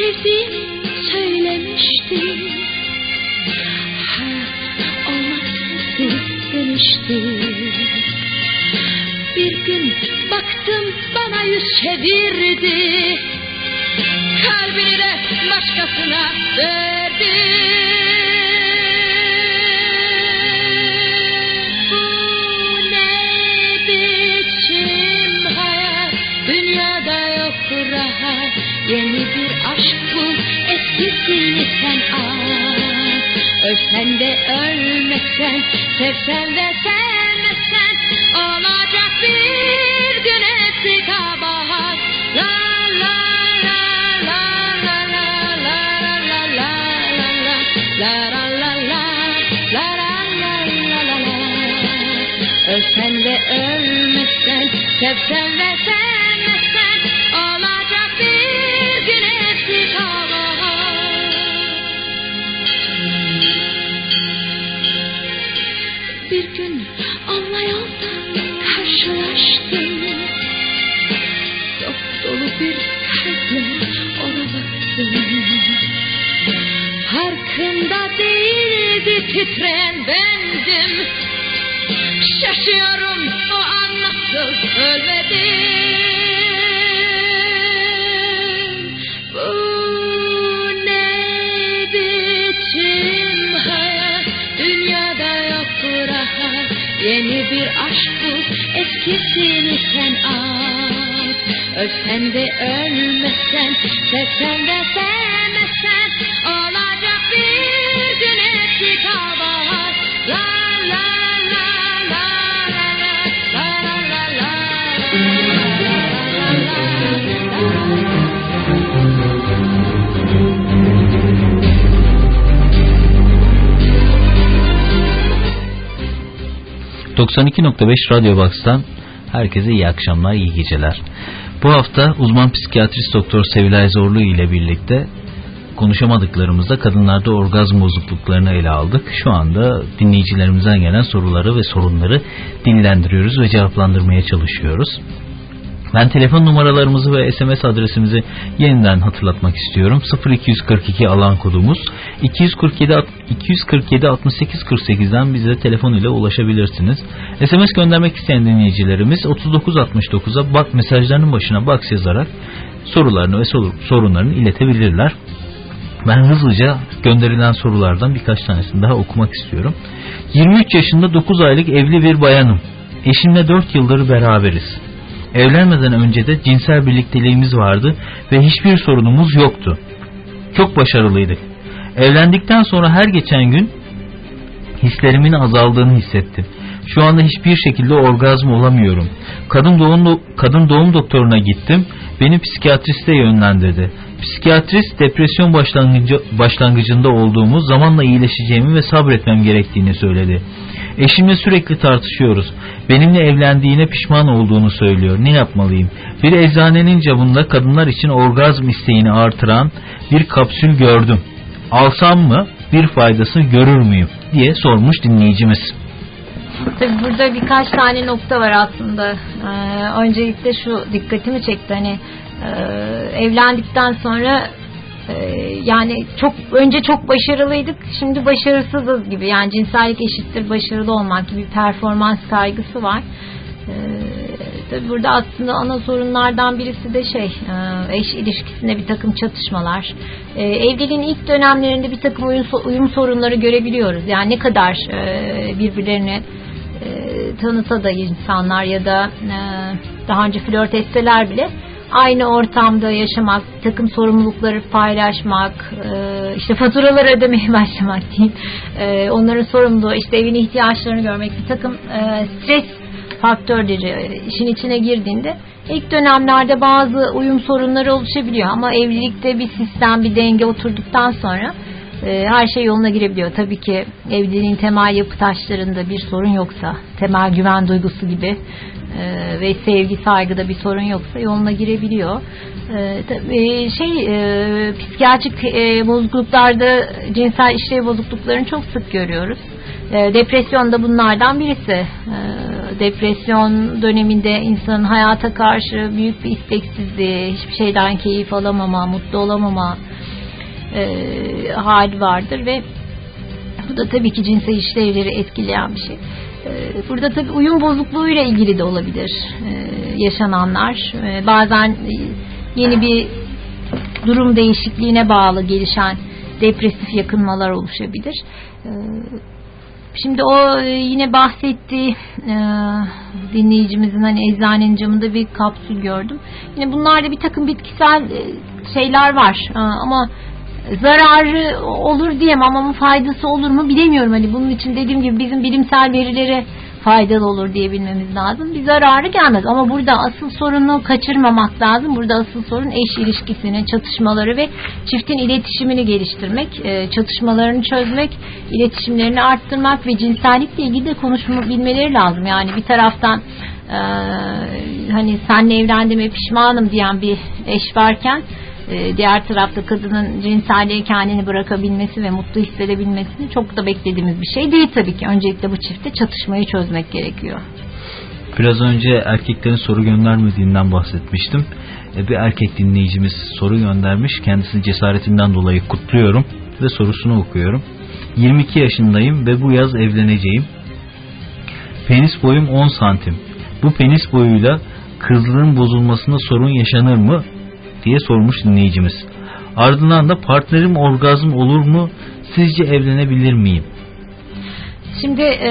sebep söylemişti. Her olmazsa siz demişti Bir gün baktım bana yüz çevirdi. Kalbine başkasına verdi. Yeni bir aşk bul Eskisini sen al Ölsen de ölmesen Sevsen de sevmesen Olacak bir gün hepsi kabahat La la la la la la la la la la la la la la la la la la la la Ölsen de ölmesen Sevsen de sevmesen karşılaştım Dop dolu bir kalple baktım Farkında değildi titreyen bendim. Şaşıyorum o an nasıl ölmedim kişilikten az Ölsen de ölmesen, sevsen de sen 92.5 Radyo Box'tan herkese iyi akşamlar, iyi geceler. Bu hafta uzman psikiyatrist doktor Sevilay Zorlu ile birlikte konuşamadıklarımızda kadınlarda orgazm bozukluklarını ele aldık. Şu anda dinleyicilerimizden gelen soruları ve sorunları dinlendiriyoruz ve cevaplandırmaya çalışıyoruz. Ben telefon numaralarımızı ve SMS adresimizi yeniden hatırlatmak istiyorum. 0242 alan kodumuz 247 247 68 48'den bize telefon ile ulaşabilirsiniz. SMS göndermek isteyen dinleyicilerimiz 3969'a bak mesajlarının başına box yazarak sorularını ve sorunlarını iletebilirler. Ben hızlıca gönderilen sorulardan birkaç tanesini daha okumak istiyorum. 23 yaşında 9 aylık evli bir bayanım. Eşimle 4 yıldır beraberiz. Evlenmeden önce de cinsel birlikteliğimiz vardı ve hiçbir sorunumuz yoktu. Çok başarılıydık. Evlendikten sonra her geçen gün hislerimin azaldığını hissettim. Şu anda hiçbir şekilde orgazm olamıyorum. Kadın doğum, kadın doğum doktoruna gittim. Beni psikiyatriste yönlendirdi. Psikiyatrist depresyon başlangıcı, başlangıcında olduğumu, zamanla iyileşeceğimi ve sabretmem gerektiğini söyledi. Eşimle sürekli tartışıyoruz. Benimle evlendiğine pişman olduğunu söylüyor. Ne yapmalıyım? Bir eczanenin camında kadınlar için orgazm isteğini artıran bir kapsül gördüm. Alsam mı? Bir faydasını görür müyüm? diye sormuş dinleyicimiz. Tabii burada birkaç tane nokta var aslında. Ee, öncelikle şu dikkatimi çekti hani e, evlendikten sonra yani çok önce çok başarılıydık şimdi başarısızız gibi yani cinsellik eşittir başarılı olmak gibi bir performans kaygısı var. Ee, tabii burada aslında ana sorunlardan birisi de şey e, eş ilişkisinde bir takım çatışmalar. Ee, evliliğin ilk dönemlerinde bir takım uyum, uyum sorunları görebiliyoruz. Yani ne kadar e, birbirlerini e, tanısa da insanlar ya da e, daha önce flört etseler bile aynı ortamda yaşamak, takım sorumlulukları paylaşmak, e, işte faturaları ödemeye başlamak diyeyim. E, onların sorumluluğu, işte evin ihtiyaçlarını görmek, bir takım e, stres faktörleri işin içine girdiğinde ilk dönemlerde bazı uyum sorunları oluşabiliyor ama evlilikte bir sistem, bir denge oturduktan sonra her şey yoluna girebiliyor. Tabii ki evliliğin temel yapı taşlarında bir sorun yoksa, temel güven duygusu gibi e, ve sevgi saygıda bir sorun yoksa yoluna girebiliyor. E, tabii şey e, psikiyatrik e, bozukluklarda cinsel işlev bozukluklarını çok sık görüyoruz. E, depresyon da bunlardan birisi. E, depresyon döneminde insanın hayata karşı büyük bir isteksizliği, hiçbir şeyden keyif alamama, mutlu olamama e, hali vardır ve bu da tabii ki cinsel işlevleri etkileyen bir şey. E, burada tabii uyum bozukluğuyla ilgili de olabilir e, yaşananlar. E, bazen yeni bir durum değişikliğine bağlı gelişen depresif yakınmalar oluşabilir. E, Şimdi o e, yine bahsettiği e, dinleyicimizin hani eczanenin camında bir kapsül gördüm. Yine bunlarda bir takım bitkisel e, şeyler var e, ama zararı olur diyemem ama faydası olur mu bilemiyorum. Hani bunun için dediğim gibi bizim bilimsel verilere faydalı olur diyebilmemiz lazım. Bir zararı gelmez ama burada asıl sorunu kaçırmamak lazım. Burada asıl sorun eş ilişkisini, çatışmaları ve çiftin iletişimini geliştirmek, e, çatışmalarını çözmek, iletişimlerini arttırmak ve cinsellikle ilgili de konuşma bilmeleri lazım. Yani bir taraftan e, hani senle evlendiğime pişmanım diyen bir eş varken e, diğer tarafta kadının cinselliğe kendini bırakabilmesi ve mutlu hissedebilmesini çok da beklediğimiz bir şey değil tabii ki. Öncelikle bu çifte çatışmayı çözmek gerekiyor. Biraz önce erkeklerin soru göndermediğinden bahsetmiştim. E, bir erkek dinleyicimiz soru göndermiş. Kendisini cesaretinden dolayı kutluyorum ve sorusunu okuyorum. 22 yaşındayım ve bu yaz evleneceğim. Penis boyum 10 santim. Bu penis boyuyla kızlığın bozulmasında sorun yaşanır mı? Diye sormuş dinleyicimiz. Ardından da partnerim orgazm olur mu? Sizce evlenebilir miyim? Şimdi e,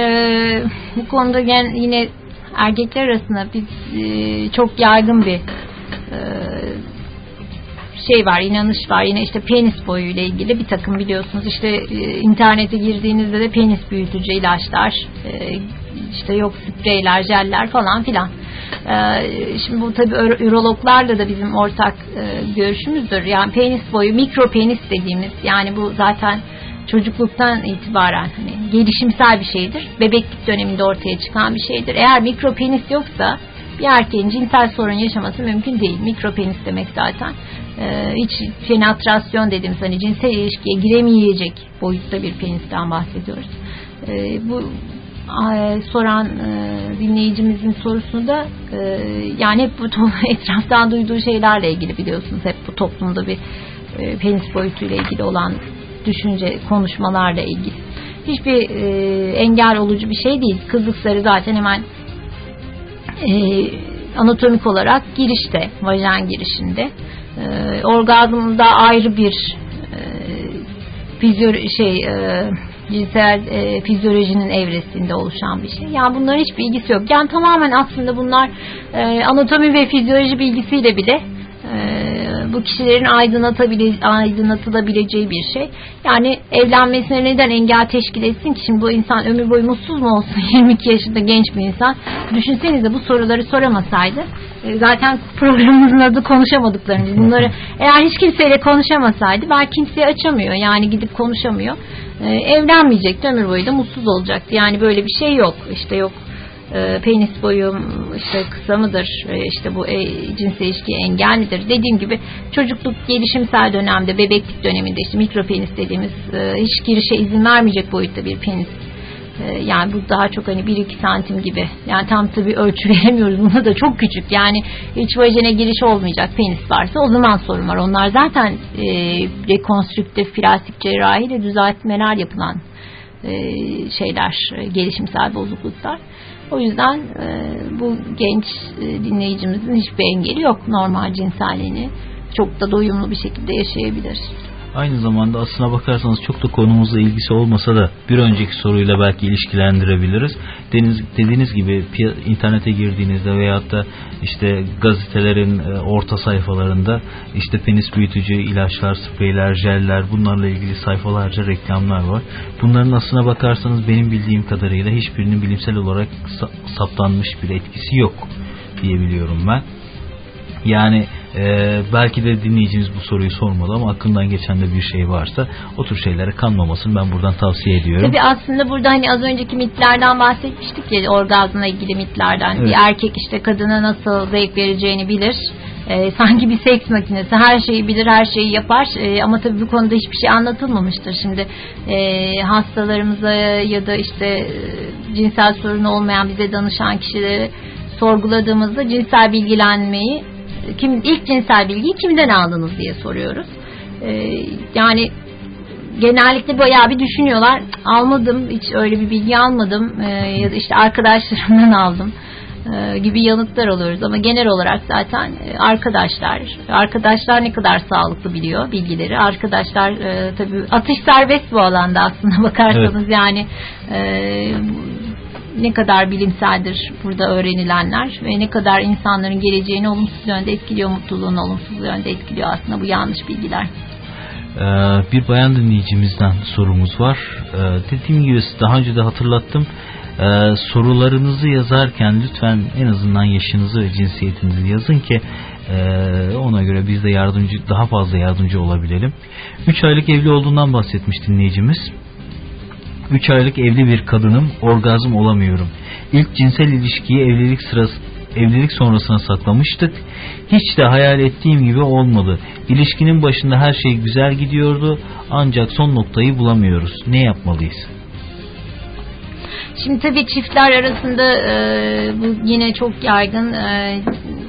bu konuda yine erkekler arasında biz e, çok yaygın bir e, şey var, inanış var. Yine işte penis boyuyla ilgili bir takım biliyorsunuz. işte e, internete girdiğinizde de penis büyütücü ilaçlar, e, işte yok spreyler, jeller falan filan. E, şimdi bu tabi ürologlarla da bizim ortak e, görüşümüzdür. Yani penis boyu, mikro penis dediğimiz yani bu zaten çocukluktan itibaren hani gelişimsel bir şeydir. Bebeklik döneminde ortaya çıkan bir şeydir. Eğer mikro penis yoksa bir erkeğin cinsel sorun yaşaması mümkün değil. Mikro penis demek zaten e, hiç penetrasyon dediğimiz hani cinsel ilişkiye giremeyecek boyutta bir penisten bahsediyoruz. E, bu soran e, dinleyicimizin sorusunu da e, yani hep bu etraftan duyduğu şeylerle ilgili biliyorsunuz. Hep bu toplumda bir e, penis boyutuyla ilgili olan düşünce konuşmalarla ilgili. Hiçbir engel olucu bir şey değil. Kızlıkları zaten hemen anatomik olarak girişte vajen girişinde. Orgazmda ayrı bir fizyo şey cinsel e, fizyolojinin evresinde oluşan bir şey. Yani bunların hiçbir ilgisi yok. Yani tamamen aslında bunlar e, anatomi ve fizyoloji bilgisiyle bile e, bu kişilerin aydınlatılabileceği bir şey. Yani evlenmesine neden engel teşkil etsin ki şimdi bu insan ömür boyu mutsuz mu olsun 22 yaşında genç bir insan. Düşünsenize bu soruları soramasaydı e, zaten programımızın adı konuşamadıklarımız. Bunları eğer hiç kimseyle konuşamasaydı belki kimseye açamıyor. Yani gidip konuşamıyor. E, evlenmeyecekti ömür boyu da mutsuz olacaktı. Yani böyle bir şey yok. İşte yok e, penis boyum işte kısa mıdır e, işte bu e, cinsel ilişki engel midir? Dediğim gibi çocukluk gelişimsel dönemde bebeklik döneminde işte mikro penis dediğimiz e, hiç girişe izin vermeyecek boyutta bir penis. E, yani bu daha çok hani 1-2 santim gibi. Yani tam tabi ölçü veremiyoruz buna da çok küçük. Yani hiç vajene giriş olmayacak penis varsa o zaman sorun var. Onlar zaten e, rekonstrüktif plastik cerrahiyle düzeltmeler yapılan e, şeyler e, gelişimsel bozukluklar o yüzden e, bu genç e, dinleyicimizin hiçbir engeli yok normal cinselliğini çok da doyumlu bir şekilde yaşayabilir. Aynı zamanda aslına bakarsanız çok da konumuzla ilgisi olmasa da bir önceki soruyla belki ilişkilendirebiliriz. Deniz, dediğiniz gibi internete girdiğinizde veyahut da işte gazetelerin e, orta sayfalarında işte penis büyütücü ilaçlar, spreyler, jeller bunlarla ilgili sayfalarca reklamlar var. Bunların aslına bakarsanız benim bildiğim kadarıyla hiçbirinin bilimsel olarak saptanmış bir etkisi yok diyebiliyorum ben. Yani ee, belki de dinleyiciniz bu soruyu sormalı ama aklından geçen de bir şey varsa o tür şeylere kanmamasını ben buradan tavsiye ediyorum. Tabii aslında burada hani az önceki mitlerden bahsetmiştik ya orgazmla ilgili mitlerden. Evet. Bir erkek işte kadına nasıl zevk vereceğini bilir. Ee, sanki bir seks makinesi her şeyi bilir her şeyi yapar ee, ama tabii bu konuda hiçbir şey anlatılmamıştır şimdi e, hastalarımıza ya da işte e, cinsel sorunu olmayan bize danışan kişileri sorguladığımızda cinsel bilgilenmeyi kim ilk cinsel bilgiyi kimden aldınız diye soruyoruz. Ee, yani genellikle bayağı bir düşünüyorlar. Almadım, hiç öyle bir bilgi almadım e, ya da işte arkadaşlarımdan aldım e, gibi yanıtlar alıyoruz. Ama genel olarak zaten e, arkadaşlar, arkadaşlar ne kadar sağlıklı biliyor bilgileri. Arkadaşlar e, tabii atış serbest bu alanda aslında bakarsanız Evet. yani e, ne kadar bilimseldir burada öğrenilenler ve ne kadar insanların geleceğini olumsuz yönde etkiliyor, mutluluğunu olumsuz yönde etkiliyor aslında bu yanlış bilgiler. Ee, bir bayan dinleyicimizden sorumuz var. Ee, dediğim gibi daha önce de hatırlattım. Ee, sorularınızı yazarken lütfen en azından yaşınızı ve cinsiyetinizi yazın ki e, ona göre biz de yardımcı daha fazla yardımcı olabilelim. 3 aylık evli olduğundan bahsetmiş dinleyicimiz. 3 aylık evli bir kadınım, orgazm olamıyorum. İlk cinsel ilişkiyi evlilik sırası evlilik sonrasına saklamıştık. Hiç de hayal ettiğim gibi olmadı. İlişkinin başında her şey güzel gidiyordu ancak son noktayı bulamıyoruz. Ne yapmalıyız? Şimdi tabii çiftler arasında e, bu yine çok yaygın. E,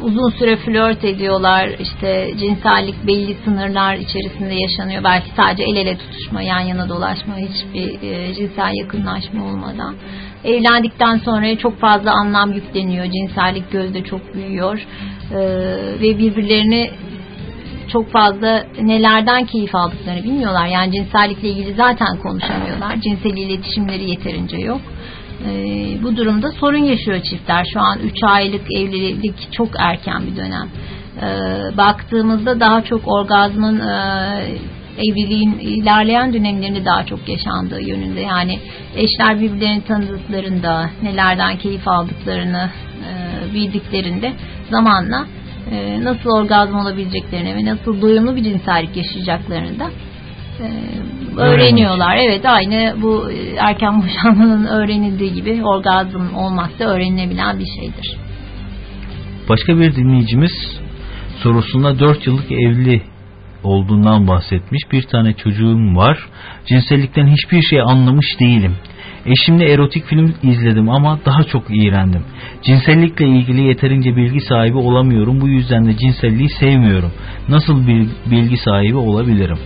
uzun süre flört ediyorlar. İşte cinsellik belli sınırlar içerisinde yaşanıyor. Belki sadece el ele tutuşma, yan yana dolaşma, hiçbir e, cinsel yakınlaşma olmadan. Evlendikten sonra çok fazla anlam yükleniyor. Cinsellik gözde çok büyüyor. E, ve birbirlerini çok fazla nelerden keyif aldıklarını bilmiyorlar. Yani cinsellikle ilgili zaten konuşamıyorlar. Cinsel iletişimleri yeterince yok. Ee, bu durumda sorun yaşıyor çiftler. Şu an 3 aylık evlilik çok erken bir dönem. Ee, baktığımızda daha çok orgazmın e, evliliğin ilerleyen dönemlerinde daha çok yaşandığı yönünde. Yani eşler birbirlerini tanıdıklarında, nelerden keyif aldıklarını e, bildiklerinde zamanla e, nasıl orgazm olabileceklerini ve nasıl doyumlu bir cinsellik yaşayacaklarını da e, öğreniyorlar. Evet aynı bu e, erken boşanmanın öğrenildiği gibi orgazm olmazsa öğrenilebilen bir şeydir. Başka bir dinleyicimiz sorusunda 4 yıllık evli olduğundan bahsetmiş. Bir tane çocuğum var. Cinsellikten hiçbir şey anlamış değilim. Eşimle erotik film izledim ama daha çok iğrendim. Cinsellikle ilgili yeterince bilgi sahibi olamıyorum. Bu yüzden de cinselliği sevmiyorum. Nasıl bir bilgi sahibi olabilirim?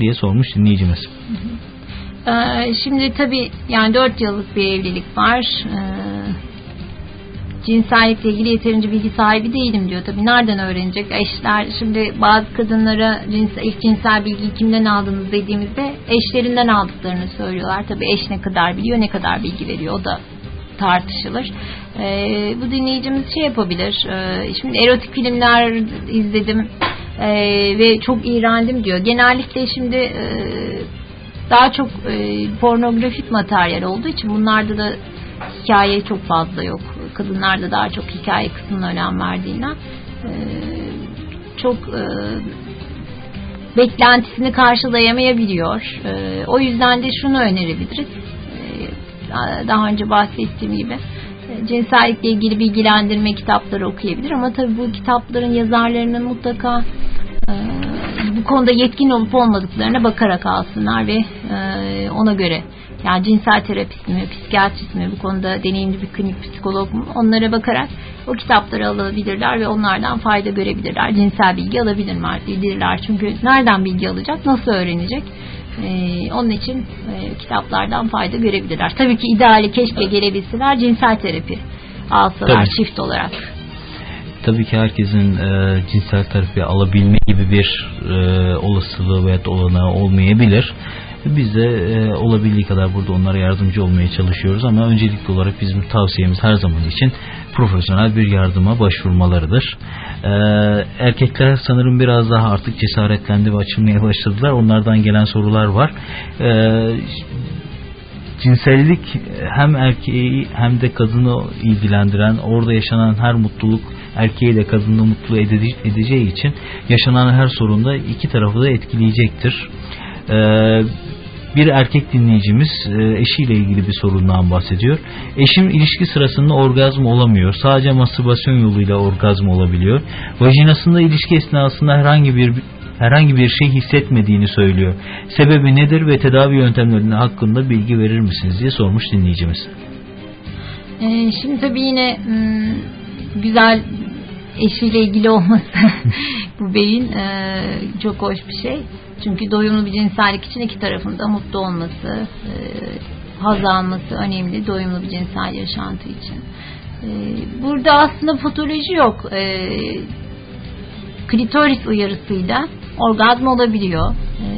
Diye sormuş dinleyicimiz. Ee, şimdi tabii yani 4 yıllık bir evlilik var. Ee, cinsellikle ilgili yeterince bilgi sahibi değilim diyor. Tabii nereden öğrenecek? Eşler şimdi bazı kadınlara cinsel, ilk cinsel bilgiyi kimden aldınız dediğimizde eşlerinden aldıklarını söylüyorlar. Tabii eş ne kadar biliyor, ne kadar bilgi veriyor o da tartışılır. Ee, bu dinleyicimiz şey yapabilir. Ee, şimdi erotik filmler izledim ee, ve çok iğrendim diyor. Genellikle şimdi e, daha çok e, pornografik materyal olduğu için bunlarda da hikaye çok fazla yok. Kadınlarda daha çok hikaye kısmına önem verdiğinden e, çok e, beklentisini karşılayamayabiliyor. E, o yüzden de şunu önerebiliriz. E, daha önce bahsettiğim gibi e, cinsellikle ilgili bilgilendirme kitapları okuyabilir ama tabii bu kitapların yazarlarının mutlaka e, bu konuda yetkin olup olmadıklarına bakarak alsınlar ve e, ona göre yani cinsel terapist mi, psikiyatrist mi, bu konuda deneyimli bir klinik psikolog mu onlara bakarak o kitapları alabilirler ve onlardan fayda görebilirler. Cinsel bilgi alabilirler. bilirler. Çünkü nereden bilgi alacak, nasıl öğrenecek? Ee, onun için e, kitaplardan fayda görebilirler. Tabii ki ideali keşke gelebilseler cinsel terapi alsalar Tabii. çift olarak. Tabii ki herkesin e, cinsel terapi alabilme gibi bir e, olasılığı veya olanağı olmayabilir. Biz de e, olabildiği kadar burada onlara yardımcı olmaya çalışıyoruz ama öncelikli olarak bizim tavsiyemiz her zaman için profesyonel bir yardıma başvurmalarıdır. E, erkekler sanırım biraz daha artık cesaretlendi ve açılmaya başladılar. Onlardan gelen sorular var. E, cinsellik hem erkeği hem de kadını ilgilendiren, orada yaşanan her mutluluk erkeği de kadını mutlu edece- edeceği için yaşanan her sorunda iki tarafı da etkileyecektir. Ee, bir erkek dinleyicimiz e, eşiyle ilgili bir sorundan bahsediyor. Eşim ilişki sırasında orgazm olamıyor. Sadece mastürbasyon yoluyla orgazm olabiliyor. Vajinasında ilişki esnasında herhangi bir herhangi bir şey hissetmediğini söylüyor. Sebebi nedir ve tedavi yöntemlerine hakkında bilgi verir misiniz diye sormuş dinleyicimiz. Ee, şimdi tabii yine hmm, güzel eşiyle ilgili olması bu beyin e, çok hoş bir şey. Çünkü doyumlu bir cinsellik için iki tarafın da mutlu olması, e, haz alması önemli doyumlu bir cinsel yaşantı için. E, burada aslında patoloji yok. E, klitoris uyarısıyla orgazm olabiliyor. E,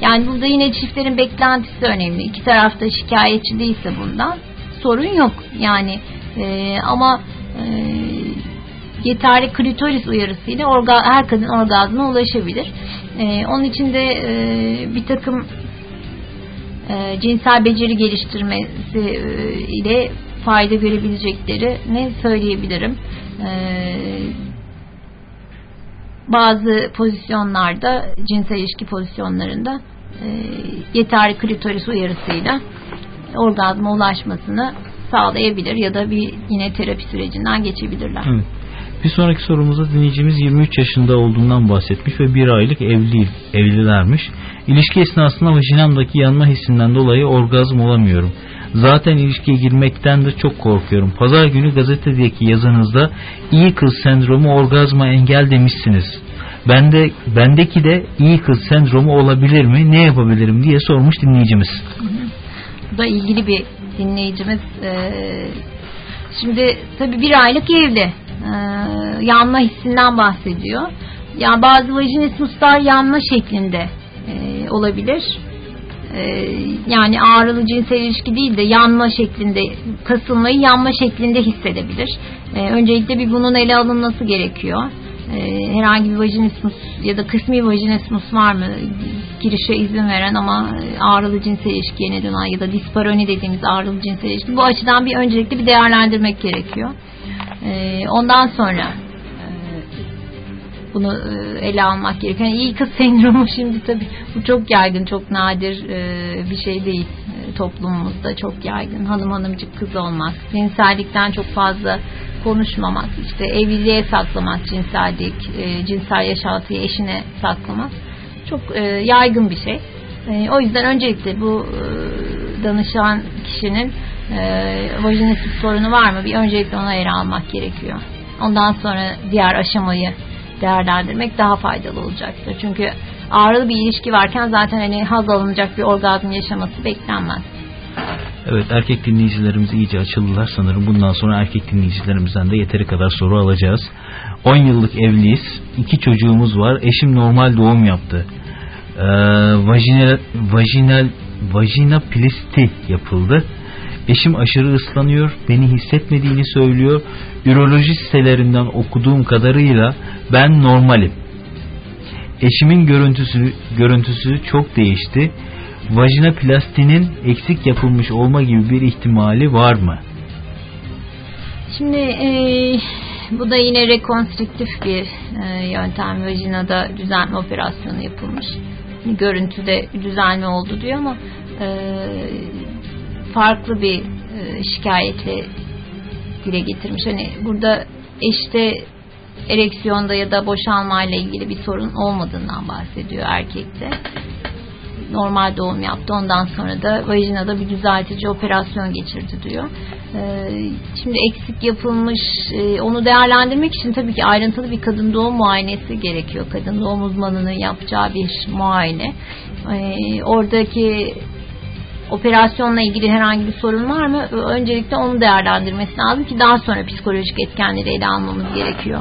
yani burada yine çiftlerin beklentisi önemli. İki tarafta şikayetçi değilse bundan sorun yok. Yani e, ama e, yeterli klitoris uyarısıyla orga, her kadın orgazma ulaşabilir. E, onun için de e, bir takım e, cinsel beceri geliştirmesi e, ile fayda görebilecekleri ne söyleyebilirim. E, bazı pozisyonlarda cinsel ilişki pozisyonlarında e, yeterli klitoris uyarısıyla orgazma ulaşmasını sağlayabilir ya da bir yine terapi sürecinden geçebilirler. Evet. Bir sonraki sorumuzda dinleyicimiz 23 yaşında olduğundan bahsetmiş ve bir aylık evli evlilermiş. İlişki esnasında vajinamdaki yanma hissinden dolayı orgazm olamıyorum. Zaten ilişkiye girmekten de çok korkuyorum. Pazar günü gazetedeki yazınızda iyi kız sendromu orgazma engel demişsiniz. Bende, bendeki de iyi kız sendromu olabilir mi? Ne yapabilirim diye sormuş dinleyicimiz. Bu da ilgili bir dinleyicimiz. Ee, şimdi tabi bir aylık evli. Ee, yanma hissinden bahsediyor. Yani bazı vajinismuslar yanma şeklinde e, olabilir. Ee, yani ağrılı cinsel ilişki değil de yanma şeklinde, kasılmayı yanma şeklinde hissedebilir. Ee, öncelikle bir bunun ele alınması gerekiyor. Ee, herhangi bir vajinismus ya da kısmi vajinismus var mı? Girişe izin veren ama ağrılı cinsel ilişkiye neden ya da disparoni dediğimiz ağrılı cinsel ilişki. Bu açıdan bir öncelikle bir değerlendirmek gerekiyor. Ee, ondan sonra bunu e, ele almak gerekiyor. Yani iyi kız sendromu şimdi tabii bu çok yaygın, çok nadir e, bir şey değil e, toplumumuzda çok yaygın. Hanım hanımcık kız olmak, cinsellikten çok fazla konuşmamak, işte evliliğe saklamak cinsellik, cinsel yaşantıyı eşine saklamak çok yaygın bir şey. O yüzden öncelikle bu danışan kişinin vajinastik sorunu var mı? Bir öncelikle ona ele almak gerekiyor. Ondan sonra diğer aşamayı değerlendirmek daha faydalı olacaktır. Çünkü ağrılı bir ilişki varken zaten hani haz alınacak bir orgazm yaşaması beklenmez. Evet erkek dinleyicilerimiz iyice açıldılar sanırım. Bundan sonra erkek dinleyicilerimizden de yeteri kadar soru alacağız. 10 yıllık evliyiz. iki çocuğumuz var. Eşim normal doğum yaptı. Ee, vajinal, vajinal vajinaplisti yapıldı. Eşim aşırı ıslanıyor, beni hissetmediğini söylüyor. Üroloji sitelerinden okuduğum kadarıyla ben normalim. Eşimin görüntüsü, görüntüsü çok değişti. Vajinaplastinin eksik yapılmış olma gibi bir ihtimali var mı? Şimdi e, bu da yine rekonstrüktif bir e, yöntem. Vajinada düzeltme operasyonu yapılmış. Görüntüde düzelme oldu diyor ama e, farklı bir e, şikayetle dile getirmiş. Hani burada eşte ereksiyonda ya da boşalma ile ilgili bir sorun olmadığından bahsediyor erkekte. Normal doğum yaptı. Ondan sonra da vajinada bir düzeltici operasyon geçirdi diyor. Ee, şimdi eksik yapılmış e, onu değerlendirmek için tabii ki ayrıntılı bir kadın doğum muayenesi gerekiyor. Kadın doğum uzmanının yapacağı bir muayene. Ee, oradaki operasyonla ilgili herhangi bir sorun var mı? Öncelikle onu değerlendirmesi lazım ki daha sonra psikolojik etkenleri ele almamız gerekiyor.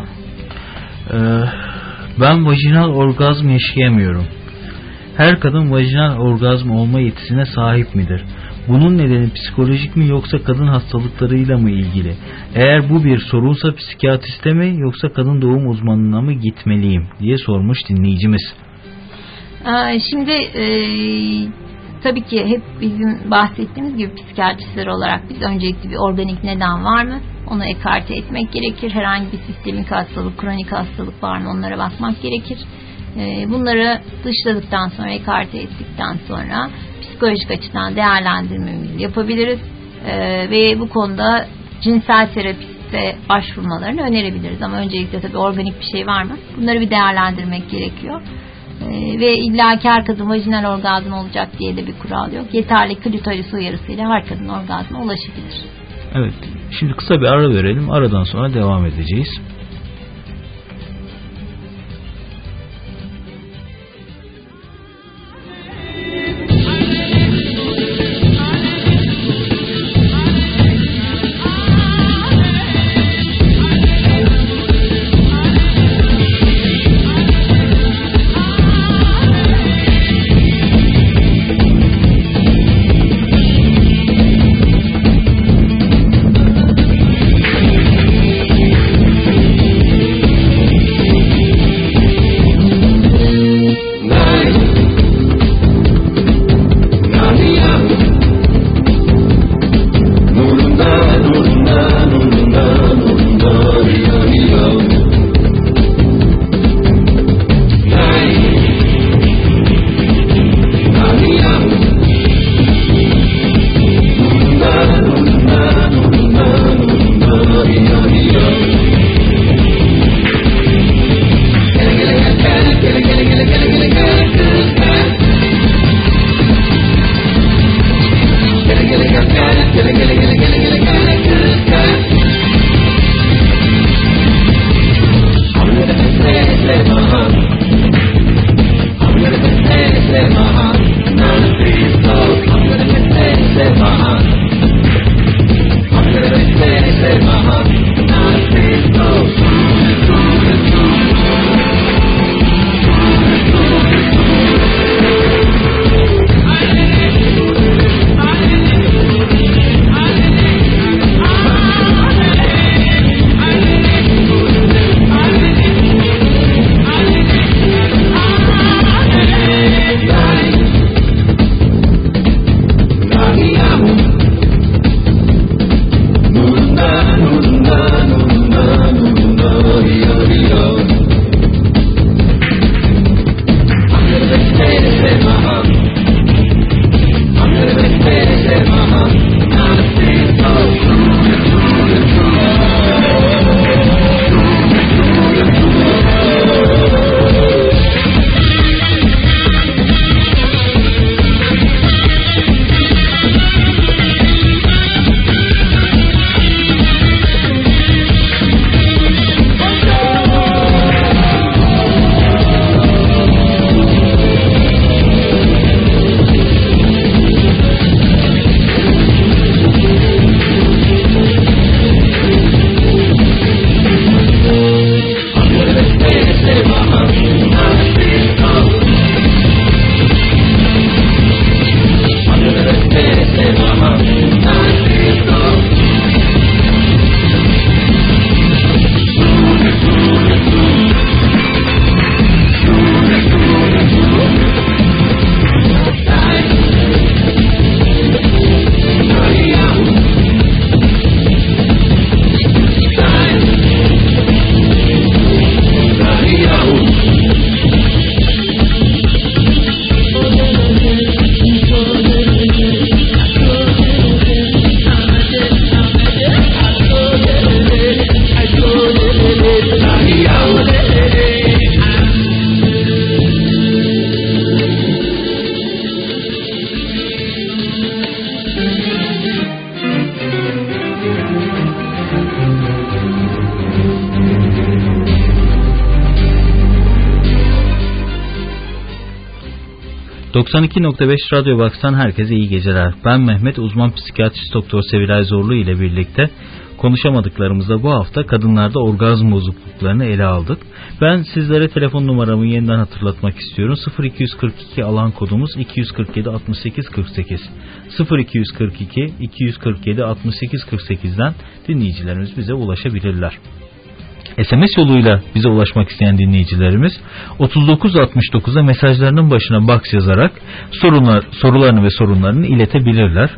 Ee, ben vajinal orgazm yaşayamıyorum. Her kadın vajinal orgazm olma yetisine sahip midir? Bunun nedeni psikolojik mi yoksa kadın hastalıklarıyla mı ilgili? Eğer bu bir sorunsa psikiyatriste mi yoksa kadın doğum uzmanına mı gitmeliyim diye sormuş dinleyicimiz. Şimdi e, tabii ki hep bizim bahsettiğimiz gibi psikiyatristler olarak biz öncelikli bir organik neden var mı? Onu ekarte etmek gerekir. Herhangi bir sistemik hastalık, kronik hastalık var mı? Onlara bakmak gerekir. Ee, bunları dışladıktan sonra, ekarte ettikten sonra psikolojik açıdan değerlendirmemizi yapabiliriz. Ee, ve bu konuda cinsel terapiste başvurmalarını önerebiliriz. Ama öncelikle tabii organik bir şey var mı? Bunları bir değerlendirmek gerekiyor. Ee, ve illaki her kadın vajinal orgazm olacak diye de bir kural yok. Yeterli klitoris uyarısıyla her kadın orgazma ulaşabilir. Evet. Şimdi kısa bir ara verelim. Aradan sonra devam edeceğiz. ...92.5 Radyo Box'tan herkese iyi geceler. Ben Mehmet, uzman psikiyatrist doktor Sevilay Zorlu ile birlikte konuşamadıklarımızda bu hafta kadınlarda orgazm bozukluklarını ele aldık. Ben sizlere telefon numaramı yeniden hatırlatmak istiyorum. 0242 alan kodumuz 247 68 48. 0242 247 68 48'den dinleyicilerimiz bize ulaşabilirler. SMS yoluyla bize ulaşmak isteyen dinleyicilerimiz 3969'a mesajlarının başına box yazarak sorunlar, sorularını ve sorunlarını iletebilirler.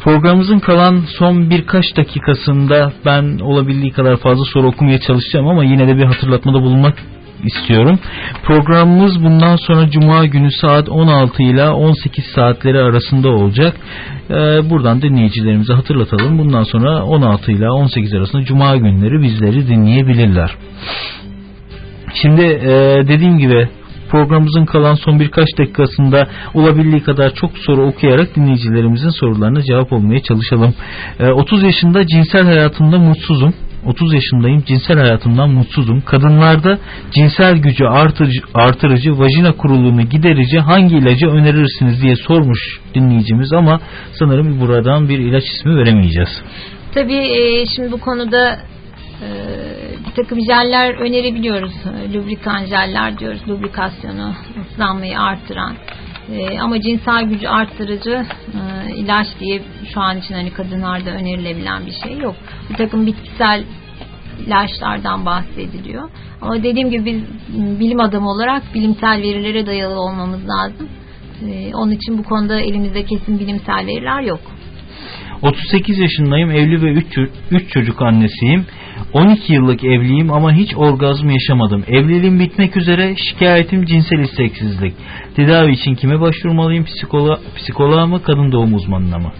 Programımızın kalan son birkaç dakikasında ben olabildiği kadar fazla soru okumaya çalışacağım ama yine de bir hatırlatmada bulunmak istiyorum. Programımız bundan sonra Cuma günü saat 16 ile 18 saatleri arasında olacak. Ee, buradan dinleyicilerimize hatırlatalım. Bundan sonra 16 ile 18 arasında Cuma günleri bizleri dinleyebilirler. Şimdi e, dediğim gibi programımızın kalan son birkaç dakikasında olabildiği kadar çok soru okuyarak dinleyicilerimizin sorularına cevap olmaya çalışalım. E, 30 yaşında cinsel hayatımda mutsuzum. 30 yaşındayım, cinsel hayatımdan mutsuzum. Kadınlarda cinsel gücü artırıcı, artırıcı, vajina kuruluğunu giderici hangi ilacı önerirsiniz diye sormuş dinleyicimiz ama sanırım buradan bir ilaç ismi veremeyeceğiz. Tabii e, şimdi bu konuda e, bir takım jeller önerebiliyoruz. E, lubrikan jeller diyoruz. Lubrikasyonu, ıslanmayı artıran. E, ama cinsel gücü arttırıcı e, ilaç diye şu an için hani kadınlarda önerilebilen bir şey yok. Bir takım bitkisel ilaçlardan bahsediliyor. Ama dediğim gibi biz bilim adamı olarak bilimsel verilere dayalı olmamız lazım. E, onun için bu konuda elimizde kesin bilimsel veriler yok. 38 yaşındayım, evli ve 3 çocuk annesiyim. 12 yıllık evliyim ama hiç orgazm yaşamadım. Evliliğim bitmek üzere şikayetim cinsel isteksizlik. Tedavi için kime başvurmalıyım? Psikoloğa, psikoloğa mı, kadın doğum uzmanına mı?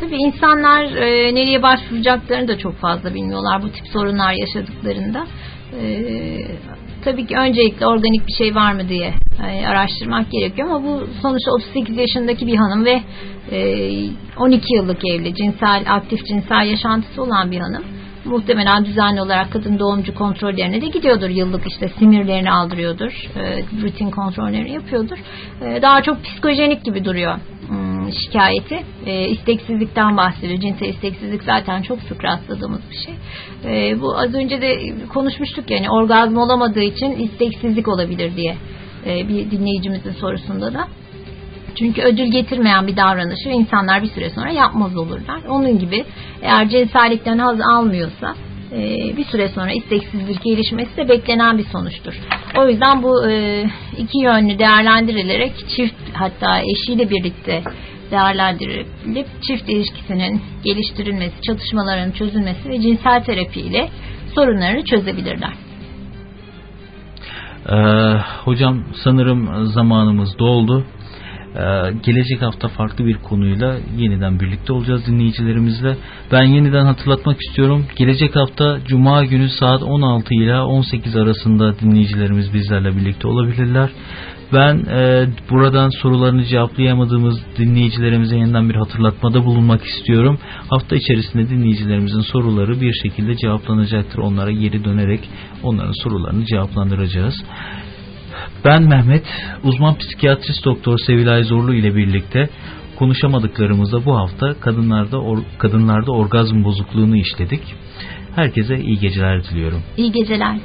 Tabii insanlar e, nereye başvuracaklarını da çok fazla bilmiyorlar bu tip sorunlar yaşadıklarında. E, tabii ki öncelikle organik bir şey var mı diye e, araştırmak gerekiyor ama bu sonuçta 38 yaşındaki bir hanım ve e, 12 yıllık evli, cinsel aktif cinsel yaşantısı olan bir hanım muhtemelen düzenli olarak kadın doğumcu kontrollerine de gidiyordur. Yıllık işte simirlerini aldırıyordur. E, rutin kontrollerini yapıyordur. E, daha çok psikojenik gibi duruyor hmm, şikayeti. E, isteksizlikten bahsediyor. Cinsel isteksizlik zaten çok sık rastladığımız bir şey. E, bu az önce de konuşmuştuk yani orgazm olamadığı için isteksizlik olabilir diye e, bir dinleyicimizin sorusunda da. Çünkü ödül getirmeyen bir davranışı insanlar bir süre sonra yapmaz olurlar. Onun gibi eğer cinsellikten haz almıyorsa e, bir süre sonra isteksizlik gelişmesi de beklenen bir sonuçtur. O yüzden bu e, iki yönlü değerlendirilerek çift hatta eşiyle birlikte değerlendirilip çift ilişkisinin geliştirilmesi, çatışmaların çözülmesi ve cinsel terapi ile sorunlarını çözebilirler. Ee, hocam sanırım zamanımız doldu. Ee, gelecek hafta farklı bir konuyla yeniden birlikte olacağız dinleyicilerimizle. Ben yeniden hatırlatmak istiyorum. Gelecek hafta Cuma günü saat 16 ile 18 arasında dinleyicilerimiz bizlerle birlikte olabilirler. Ben e, buradan sorularını cevaplayamadığımız dinleyicilerimize yeniden bir hatırlatmada bulunmak istiyorum. Hafta içerisinde dinleyicilerimizin soruları bir şekilde cevaplanacaktır. Onlara geri dönerek onların sorularını cevaplandıracağız. Ben Mehmet, uzman psikiyatrist doktor Sevilay Zorlu ile birlikte konuşamadıklarımızda bu hafta kadınlarda or, kadınlarda orgazm bozukluğunu işledik. Herkese iyi geceler diliyorum. İyi geceler.